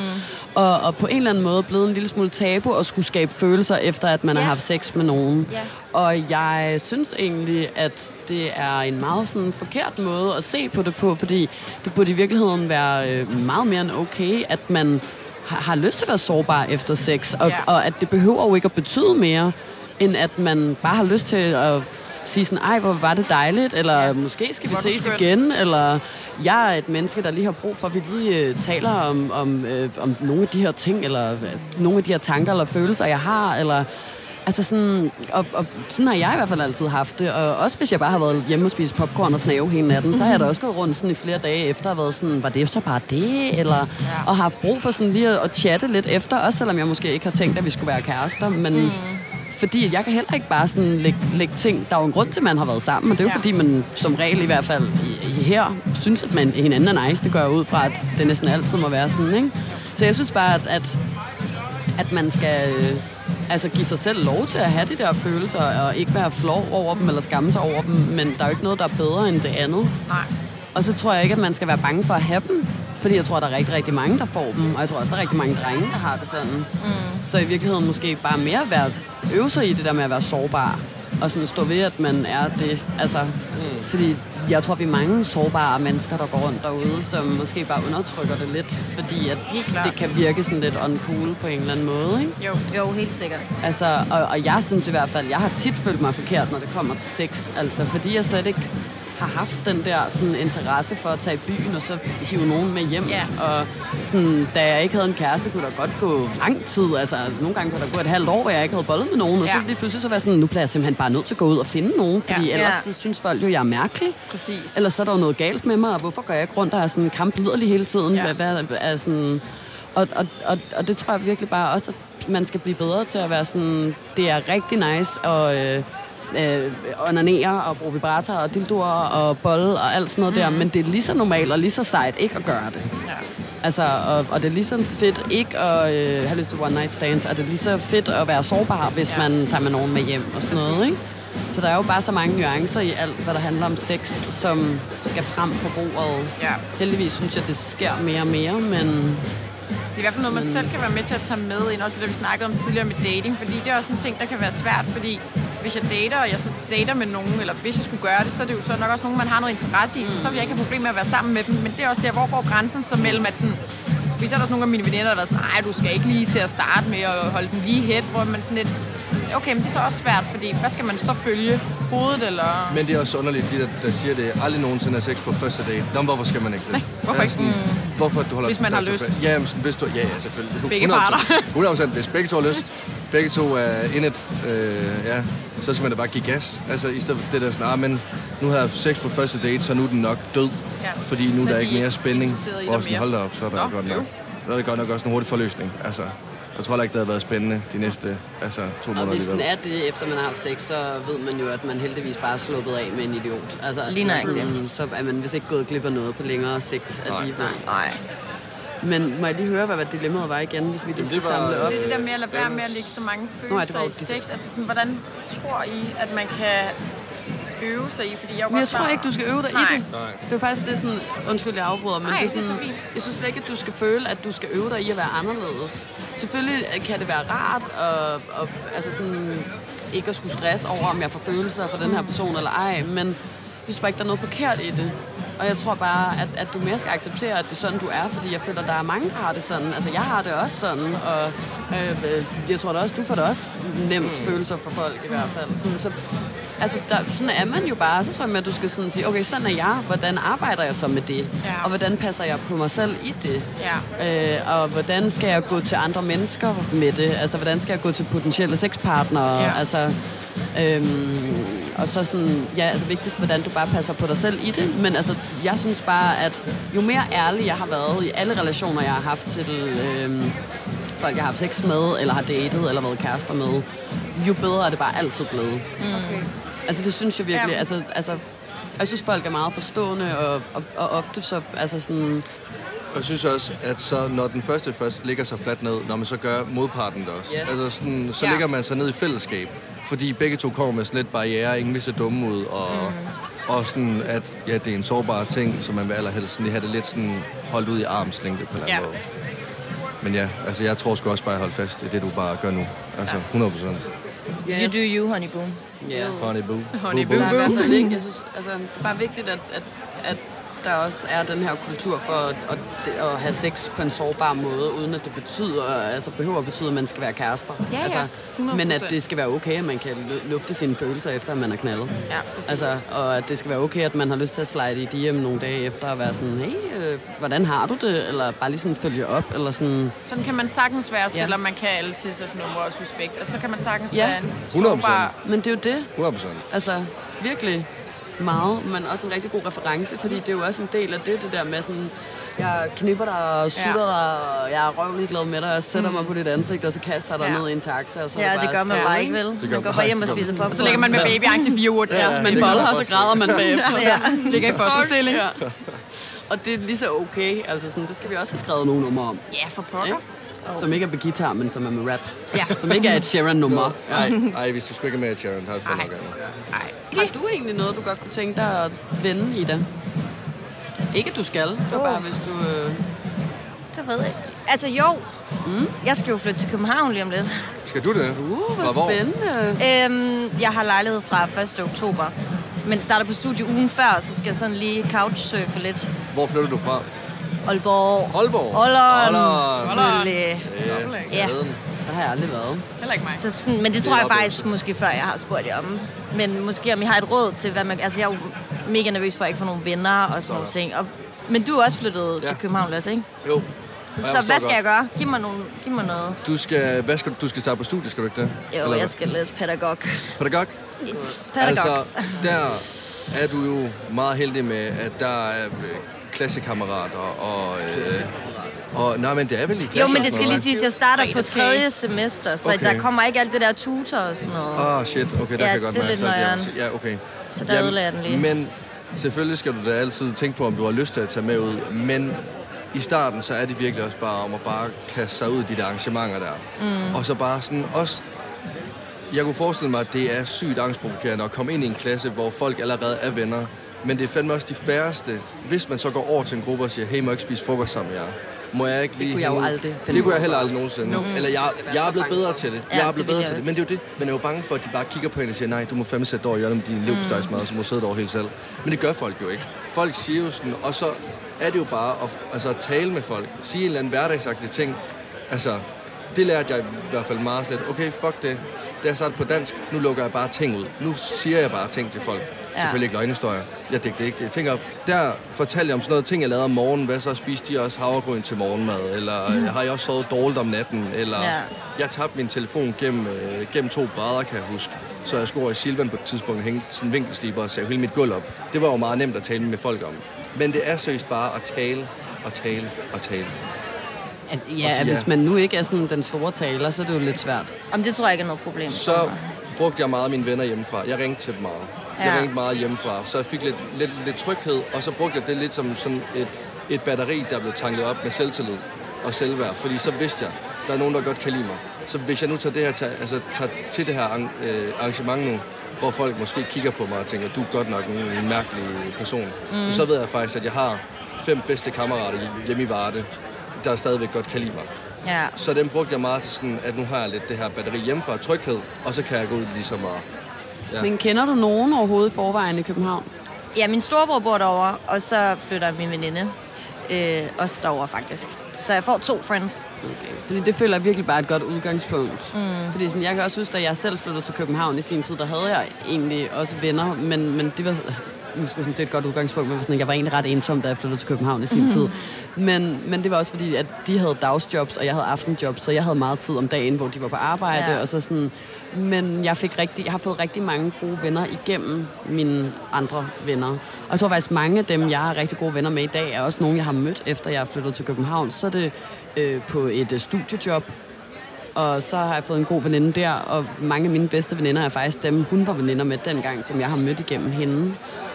Og, og på en eller anden måde blevet en lille smule tabu at skulle skabe følelser, efter at man ja. har haft sex med nogen. Ja. Og jeg synes egentlig, at det er en meget sådan forkert måde at se på det på, fordi det burde i virkeligheden være øh, meget mere end okay, at man har, har lyst til at være sårbar efter sex, og, Ja. og at det behøver jo ikke at betyde mere, end at man bare har lyst til at sige sådan, ej, hvor var det dejligt, eller ja. måske skal vi Hvor ses igen, eller jeg er et menneske, der lige har brug for, at vi lige øh, taler om, om, øh, om nogle af de her ting, eller øh, nogle af de her tanker eller følelser, jeg har, eller Altså sådan, og, og sådan har jeg i hvert fald altid haft det. Og også hvis jeg bare har været hjemme og spist popcorn og snave hele natten, så har jeg da også gået rundt sådan i flere dage efter og været sådan, var det så bare det? Eller, ja. Og haft brug for sådan lige at, at chatte lidt efter, også selvom jeg måske ikke har tænkt, at vi skulle være kærester. Men mm. Fordi jeg kan heller ikke bare sådan lægge, lægge ting... Der er jo en grund til, at man har været sammen, og det er jo Ja. fordi, man som regel i hvert fald i, i her synes, at man hinanden er nice. Det går jeg ud fra, at det næsten altid må være sådan, ikke? Så jeg synes bare, at, at, at man skal... Øh, altså give sig selv lov til at have de der følelser, og ikke være flov over dem, eller skamme sig over dem, men der er jo ikke noget, der er bedre end det andet. Nej. Og så tror jeg ikke, at man skal være bange for at have dem, fordi jeg tror, at der er rigtig, rigtig mange, der får dem, og jeg tror også, der er rigtig mange drenge, der har det sådan. Mm. Så i virkeligheden måske bare mere være, øve sig i det der med at være sårbar, og sådan stå ved, at man er det. Altså, mm. fordi jeg tror, vi er mange sårbare mennesker, der går rundt derude, som måske bare undertrykker det lidt, fordi at det kan virke sådan lidt uncool på en eller anden måde, ikke? Jo. Jo, helt sikkert. Altså, og, og jeg synes i hvert fald, jeg har tit følt mig forkert, når det kommer til sex. Altså, fordi jeg slet ikke har haft den der sådan, interesse for at tage i byen og så hive nogen med hjem. Ja. Og sådan, da jeg ikke havde en kæreste, kunne der godt gå lang tid. Altså, nogle gange kunne der gå et halvt år, hvor jeg ikke havde bollet med nogen. Og så Ja. lige pludselig så var jeg sådan, nu bliver jeg simpelthen bare nødt til at gå ud og finde nogen. Fordi Ja. ellers Ja. så synes folk jo, jeg er mærkelig. Præcis. Ellers så er der jo noget galt med mig, og hvorfor går jeg ikke rundt og er sådan kampliderlig hele tiden? Ja. Hvad, hvad, er sådan, og, og, og, og det tror jeg virkelig bare også, at man skal blive bedre til at være sådan, det er rigtig nice at øh, øh, onanere og bruge vibrator og dildoer og bolle og alt sådan noget mm. der, men det er lige så normalt og lige så sejt ikke at gøre det. Ja. Altså, og, og det er lige så fedt ikke at øh, have lyst til one night stands, og det er lige så fedt at være sårbar, hvis Ja. man tager med nogen med hjem og sådan Præcis. noget, ikke? Så der er jo bare så mange nuancer i alt, hvad der handler om sex, som skal frem på bordet. Ja. Heldigvis synes jeg, det sker mere og mere, men Det er i hvert fald noget, man selv kan være med til at tage med ind. Også det, vi snakkede om tidligere med dating. Fordi det er også en ting, der kan være svært. Fordi hvis jeg dater, og jeg så dater med nogen, eller hvis jeg skulle gøre det, så er det jo så nok også nogen, man har noget interesse i. Så, så vil jeg ikke have problemer med at være sammen med dem. Men det er også der, hvor går grænsen så mellem, at sådan, hvis der er også nogle af mine veninder, der har været sådan, nej, du skal ikke lige til at starte med at holde den lige hæt, hvor man sådan lidt, okay, men det er så også svært, fordi hvad skal man så følge? Hovedet, eller... Men det er også underligt, de der, der siger det, aldrig nogensinde er sex på første date. Nå, hvorfor skal man ikke det? Nej, hvorfor ikke? Sådan, hvorfor du holder Hvis man har altså, lyst. Ja, jamen, sådan, hvis du, ja, ja, selvfølgelig. Begge 100%. parter. 100%, hvis begge to har lyst, begge to er in it, øh, ja, så skal man da bare give gas. Altså, i stedet for det der sådan, ah, men nu har jeg sex på første date, så nu er den nok død. Ja. Fordi nu Så er der de ikke er mere spænding. Hvor sådan, hold da op, så er der Nå, godt nok. Så er det godt nok også en hurtig forløsning. Altså, jeg tror ikke, det havde været spændende de næste altså, to og måneder hvis den er det, efter man har haft sex, så ved man jo, at man heldigvis bare er sluppet af med en idiot. Altså, Lige nøjagtigt. så er man vist ikke gået glip af noget på længere sigt alligevel. Nej. Men må jeg lige høre, hvad, hvad dilemmaet var igen, hvis vi lige skal samle op? Det er det der med at lade være med at lægge så mange følelser var i sex. Altså sådan, hvordan tror I, at man kan øve sig i? Fordi jeg, er Men jeg tror ikke, du skal øve dig Nej. i det. Det er faktisk det er sådan, undskyld, jeg afbryder, men Nej, det er det er sådan, så fint. jeg synes slet ikke, at du skal føle, at du skal øve dig i at være anderledes. Selvfølgelig kan det være rart, og, og altså sådan, ikke at skulle stresse over, om jeg får følelser for den her person eller ej, men synes bare ikke, der er noget forkert i det. Og jeg tror bare, at, at du mere skal acceptere, at det er sådan, du er, fordi jeg føler, at der er mange, der har det sådan. Altså, jeg har det også sådan, og øh, jeg tror da også, du får da også nemt følelser for folk i hvert fald. Sådan, så, altså, der, sådan er man jo bare. Så tror jeg, at du skal sådan sige, okay, sådan er jeg. Hvordan arbejder jeg så med det? Ja. Og hvordan passer jeg på mig selv i det? Ja. Øh, og hvordan skal jeg gå til andre mennesker med det? Altså, hvordan skal jeg gå til potentielle sexpartnere? Ja. Altså, øhm, og så sådan, ja, altså vigtigst, hvordan du bare passer på dig selv i det. Men altså, jeg synes bare, at jo mere ærlig jeg har været i alle relationer, jeg har haft til øhm, folk, jeg har haft sex med, eller har datet, eller været kærester med, jo bedre er det bare altid blevet. Okay. Altså, det synes jeg virkelig. Jamen. Altså, altså, jeg synes, folk er meget forstående, og, og, og ofte så, altså sådan, Og jeg synes også, at så, når den første først ligger sig fladt ned, når man så gør modparten det også. Ja. Altså sådan, så Ja. ligger man sig ned i fællesskab. Fordi begge to kommer med sådan lidt barriere, ingen vil se dumme ud. Og, mm. og sådan, at ja, det er en sårbar ting, så man vil allerhelst sådan, lige have det lidt sådan holdt ud i armslængde på en eller anden måde. Men ja, altså jeg tror sgu også bare, at holde fast i det, du bare gør nu. Altså 100 procent. ja, You do you, honey boo. ja. Honey boo. Honey Boo, boo. Der er i hvert fald ikke, jeg synes, altså, det er bare vigtigt, at, at, at der også er den her kultur for at, at, at have sex på en sårbar måde, uden at det betyder, altså behøver at betyde, at man skal være kærester. Ja, ja. altså, 100%. men at det skal være okay, at man kan lu- lufte sine følelser efter, at man er knaldet. Ja, præcis. Altså, og at det skal være okay, at man har lyst til at slide i DM nogle dage efter og være sådan, hey, øh, hvordan har du det? Eller bare lige sådan følge op, eller sådan... Sådan kan man sagtens være, Ja. selvom man kan alle til sig sådan nummer og suspekt. Og så kan man sagtens Ja. være en 100%. sårbar... Men det er jo det. 100 procent. Altså, virkelig meget, men også en rigtig god reference, fordi det er jo også en del af det, det der med sådan, Jeg knipper dig og sutter ja. dig, og jeg er røvlig glad med dig, og sætter mm. mig på dit ansigt, og så kaster jeg dig Ja. ned i en taxa. Og så Ja, det, det gør man bare ikke? vel? Man går man bare hjem og ikke. spiser popcorn. Så ligger man med babyangst i fire uger. Ja, Man det kan boller, og så græder man bagefter. Ja. Ligger i første stilling. Ja. Og det er lige så okay. Altså sådan, det skal vi også have skrevet nogle numre om. Ja, for pokker. Ikke? Som ikke er med guitar, men som er med rap. Ja. Som ikke er et Sharon-nummer. Nej, nej, vi skal sgu ikke med, at Sharon har vi fået nok andet. Har du egentlig noget, du godt kunne tænke dig at vende i det? Ikke at du skal, det var bare hvis du... Øh... Det ved jeg ikke. Altså jo, mm. jeg skal jo flytte til København lige om lidt. Skal du det? Uh, hvor hvor? spændende. Øhm, jeg har lejlighed fra 1. oktober, men starter på studie ugen før, så skal jeg sådan lige couchsurfe lidt. Hvor flytter du fra? Aalborg. Aalborg? Aalborg. Selvfølgelig. Ja, Ja. Der har jeg aldrig været. Heller ikke mig. Så sådan, men det tror jeg faktisk måske før, jeg har spurgt jer om. Men måske om I har et råd til, hvad man... Altså, jeg er jo mega nervøs for at ikke få nogle venner og sådan nogle ting. Og, men du er også flyttet Ja. til København, Lasse, ikke? Jo. Så hvad skal godt. jeg gøre? Giv mig, nogle, giv mig noget. Du skal, hvad skal, du skal starte på studie, skal du ikke det? Jo, Eller hvad? jeg skal læse pædagog. Pædagog? Pædagogs. Altså, der er du jo meget heldig med, at der er øh, klassekammerater og... Øh, og nej, men det er vel i klasse Jo, men det skal lige siges, at jeg starter på tredje semester, så Okay. der kommer ikke alt det der tutor og sådan noget. Ah, shit. Okay, der Ja, kan jeg godt det er mærke. lidt det- Ja, okay. Så der ødelagde jeg den lige. Men selvfølgelig skal du da altid tænke på, om du har lyst til at tage med ud. Men i starten, så er det virkelig også bare om at bare kaste sig ud i de der arrangementer der. Mm. Og så bare sådan også... Jeg kunne forestille mig, at det er sygt angstprovokerende at komme ind i en klasse, hvor folk allerede er venner. Men det er fandme også de færreste. Hvis man så går over til en gruppe og siger, hey, må jeg ikke spise frokost sammen med jer? Må jeg ikke lige kunne jeg jo ud?" aldrig finde Det kunne jeg heller aldrig nogensinde. No. Eller jeg, Det jeg er blevet bedre til det. Ja, Jeg er det blevet bedre til det. Men det er jo det. Man er jo bange for, at de bare kigger på en og siger, nej, du må fandme sætte over i hjørnet med din leverpostejsmad, så må du sidde derovre helt selv. Men det gør folk jo ikke. Folk siger jo sådan, og så er det jo bare at, altså, at tale med folk. Sige en eller anden hverdagsagtig ting. Altså, det lærte jeg i hvert fald meget slet. Okay, fuck det. Da jeg startede på dansk, nu lukker jeg bare ting ud. Nu siger jeg bare ting til folk. Ja. Selvfølgelig ikke løgnhistorier. Jeg digter ikke. Jeg tænker, der fortalte jeg om sådan noget ting, jeg lavede om morgenen. Hvad så spiste de også havregryn til morgenmad? Eller mm. har jeg også sovet dårligt om natten? Eller Ja. jeg tabte min telefon gennem, øh, gennem to brædder, kan jeg huske. Så jeg skulle over i Silvan på et tidspunkt og hænge sådan en vinkelsliber og save hele mit gulv op. Det var jo meget nemt at tale med folk om. Men det er seriøst bare at tale og tale og tale. At, Og ja, sige hvis man nu ikke er sådan den store taler, så er det jo lidt svært. Om det tror jeg ikke er noget problem. Så brugte jeg meget mine venner hjemmefra. Jeg ringte til dem meget. Jeg Ja. ringte meget hjemmefra, så jeg fik lidt, lidt, lidt tryghed, og så brugte jeg det lidt som sådan et, et batteri, der blev tanket op med selvtillid og selvværd. Fordi så vidste jeg, der er nogen, der godt kan lide mig. Så hvis jeg nu tager, det her, til, altså, tager til det her øh, arrangement nu, hvor folk måske kigger på mig og tænker, du er godt nok en, en mærkelig person, mm. så ved jeg faktisk, at jeg har fem bedste kammerater hjemme i Varde, der stadigvæk godt kan lide mig. Ja. Så den brugte jeg meget til sådan, at nu har jeg lidt det her batteri hjemmefra, tryghed, og så kan jeg gå ud ligesom og... Ja. Men kender du nogen overhovedet i forvejen i København? Ja, min storebror bor derovre, og så flytter min veninde øh, også derover faktisk. Så jeg får to friends. Okay. Fordi det føler jeg virkelig bare et godt udgangspunkt. Mm. Fordi sådan, jeg kan også huske, da jeg selv flyttede til København i sin tid, der havde jeg egentlig også venner, men, men det var jeg sådan, det er et godt udgangspunkt, men sådan, jeg var egentlig ret ensom, da jeg flyttede til København i sin Mhm. tid. Men, men det var også fordi, at de havde dagsjobs, og jeg havde aftenjobs, så jeg havde meget tid om dagen, hvor de var på arbejde, Ja. og så sådan... Men jeg, fik rigtig, jeg har fået rigtig mange gode venner igennem mine andre venner. Og jeg tror faktisk, mange af dem, jeg har rigtig gode venner med i dag, er også nogen, jeg har mødt, efter jeg er flyttet til København. Så er det øh, på et øh, studiejob, og så har jeg fået en god veninde der, og mange af mine bedste veninder er faktisk dem, hun var veninder med dengang, som jeg har mødt igennem hende.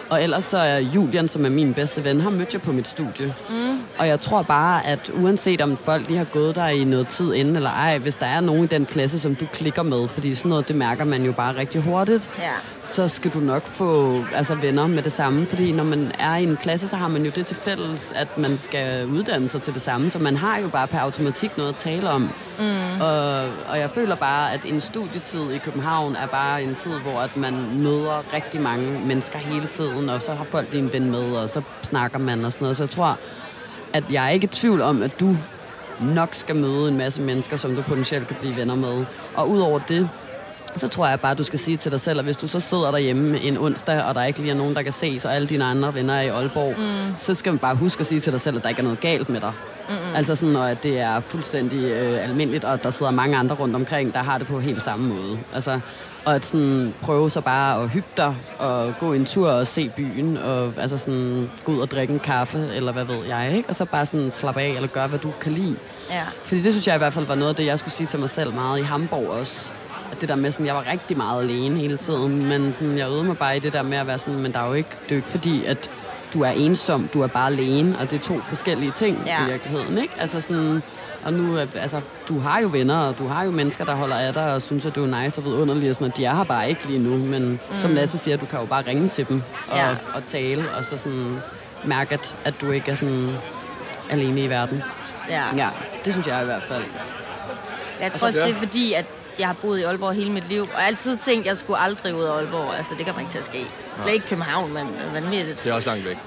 Og ellers så er Julian, som er min bedste ven, har mødt jeg på mit studie. Mm. Og jeg tror bare, at uanset om folk de har gået der i noget tid inden eller ej, hvis der er nogen i den klasse, som du klikker med, fordi sådan noget, det mærker man jo bare rigtig hurtigt, Ja. så skal du nok få altså, venner med det samme. Fordi når man er i en klasse, så har man jo det til fælles, at man skal uddanne sig til det samme. Så man har jo bare per automatik noget at tale om. Mm. Og, og jeg føler bare, at en studietid i København er bare en tid, hvor at man møder rigtig mange mennesker hele tiden, og så har folk din ven med, og så snakker man og sådan noget. Så jeg tror, at jeg er ikke i tvivl om, at du nok skal møde en masse mennesker, som du potentielt kan blive venner med. Og udover det, så tror jeg bare, du skal sige til dig selv, at hvis du så sidder derhjemme en onsdag, og der ikke lige er nogen, der kan ses, og alle dine andre venner er i Aalborg, mm. så skal man bare huske at sige til dig selv, at der ikke er noget galt med dig. Mm-mm. Altså sådan, og at det er fuldstændig øh, almindeligt, og der sidder mange andre rundt omkring, der har det på helt samme måde. Altså, og at sådan, prøve så bare at hygge dig, og gå en tur og se byen, og altså sådan, gå ud og drikke en kaffe, eller hvad ved jeg, ikke? Og så bare sådan slappe af, eller gøre, hvad du kan lide. Ja. Fordi det synes jeg i hvert fald var noget af det, jeg skulle sige til mig selv meget i Hamburg også. Det der med, sådan, jeg var rigtig meget alene hele tiden, men sådan, jeg øvede mig bare i det der med at være sådan, men der er jo ikke, det er jo ikke fordi, at du er ensom, du er bare alene, og det er to forskellige ting Ja. i virkeligheden, ikke? Altså sådan, og nu, øh, altså, du har jo venner, og du har jo mennesker, der holder af dig, og synes, at du er nice og vidunderlig, og sådan, og de er her bare ikke lige nu, men mm. som Lasse siger, du kan jo bare ringe til dem og, Ja. og tale, og så sådan mærke, at, at du ikke er sådan alene i verden. Ja. Ja, det synes jeg i hvert fald. Jeg tror også, det er fordi, at jeg har boet i Aalborg hele mit liv, og altid tænkt, at jeg skulle aldrig ud af Aalborg. Altså, det kommer ikke til at ske. Slet ikke København, men vanvittigt. Det er også langt væk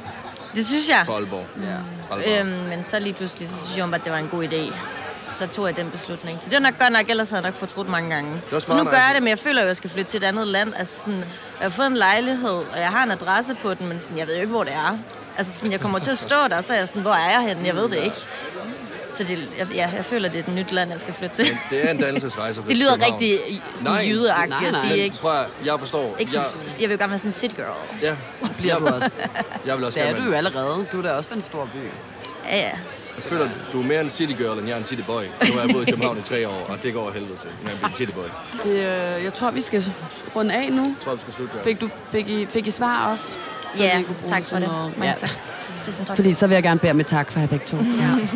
Det synes jeg. fra Aalborg. Ja. Aalborg. Øhm, men så lige pludselig, så synes jeg, at det var en god idé. Så tog jeg den beslutning. Så det er nok godt nok, ellers havde jeg nok fortrudt mange gange. var Så nu gør jeg altså. det, men jeg føler jo, at jeg skal flytte til et andet land. Altså sådan, jeg har fået en lejlighed, og jeg har en adresse på den, men sådan, jeg ved jo ikke, hvor det er. Altså sådan, jeg kommer til at stå der, så er jeg sådan, hvor er jeg henne? Jeg ved det ikke. Så det, jeg, ja, jeg føler, det er et nyt land, jeg skal flytte til. Det er en dannelsesrejse. Det lyder rigtig sådan Nej. jydeagtigt Nej, at sige, Men ikke? prøv at, jeg forstår. ikke jeg, så, jeg vil jo gerne være sådan en city girl. ja, Bliver du også. jeg vil også Det er du jo allerede. Du er da også en stor by. Ja, ja. Jeg føler, du er mere en city girl, end jeg er en city boy. Nu har jeg boet i København i tre år, og det går helvede til, når jeg bliver en city boy. Det, øh, jeg tror, vi skal runde af nu. Jeg tror, vi skal slutte der. Fik, du, fik, I, fik I svar også? Så Ja, tak for sådan det. noget- Mange Ja. tak. Tusind tak. Fordi så vil jeg gerne bede om et tak for jer begge to. Ja.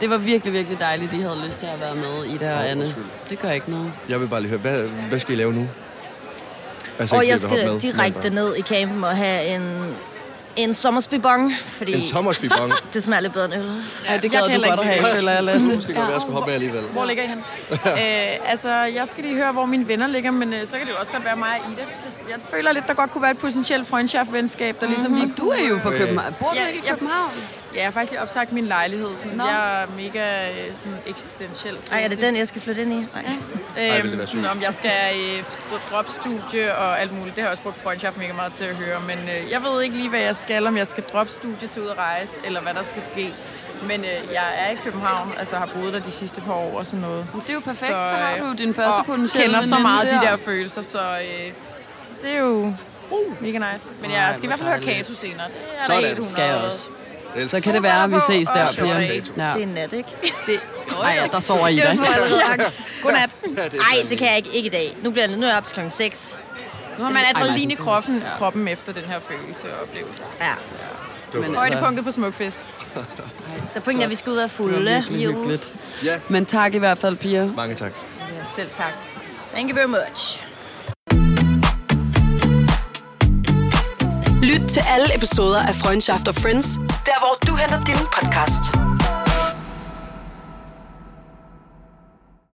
Det var virkelig, virkelig dejligt, at I havde lyst til at være med, Ida og Anne. Det gør ikke noget. Jeg vil bare lige høre, hvad, hvad skal I lave nu? Altså, Og jeg skal med, direkte ned i campen og have en, en sommersbibong, fordi En sommersbibong. det smager lidt bedre end øl. Ja, det jeg gad kan du heller godt at ikke have, føler jeg, Lasse. Måske godt være, jeg skulle hoppe med alligevel. Hvor ligger I hen? øh, altså, jeg skal lige høre, hvor mine venner ligger, men øh, så kan det jo også godt være mig og Ida. Jeg føler lidt, der godt kunne være et potentielt freundschaft-venskab, der ligesom lige Du er jo fra København. Bor du Ja, ikke i jeg- København? Ja, jeg har faktisk lige opsagt min lejlighed. Sådan, Nå. jeg er mega øh, sådan, eksistentiel. Ej, er det den, jeg skal flytte ind i? Nej. Ej, det Øhm, være sådan, om jeg skal øh, droppe studie og alt muligt. Det har jeg også brugt Freundschaft mega meget til at høre. Men øh, jeg ved ikke lige, hvad jeg skal. Om jeg skal droppe studie til ud at rejse, eller hvad der skal ske. Men øh, jeg er i København, altså har boet der de sidste par år og sådan noget. Det er jo perfekt, så, har du jo din første og potentielle kender så meget de der. der følelser, så, øh, så det er jo uh, mega nice. Men Ej, jeg skal i hvert fald høre. Kato senere. Det er Sådan. der 100. Skal jeg også. Så kan det være, at vi ses der, chokolade. Ja. Det er nat, ikke? Det, Ej, ja, der sover I da. Jeg får allerede angst. Godnat. Ja, det Nej, det kan jeg ikke, ikke i dag. Nu, bliver jeg, nu er jeg op til klokken 6. nu har man Ej, adrenalin kroppen, kroppen efter den her følelse og oplevelse. Ja. Men, Højdepunktet på Smukfest. Så pointen er, at vi skal ud og det var fulde. virkelig hyggeligt. Ja, Men tak i hvert fald, Pia. mange tak. Selv tak. Thank you very much. Lyt til alle episoder af Freundschaft og Friends, der hvor du henter din podcast.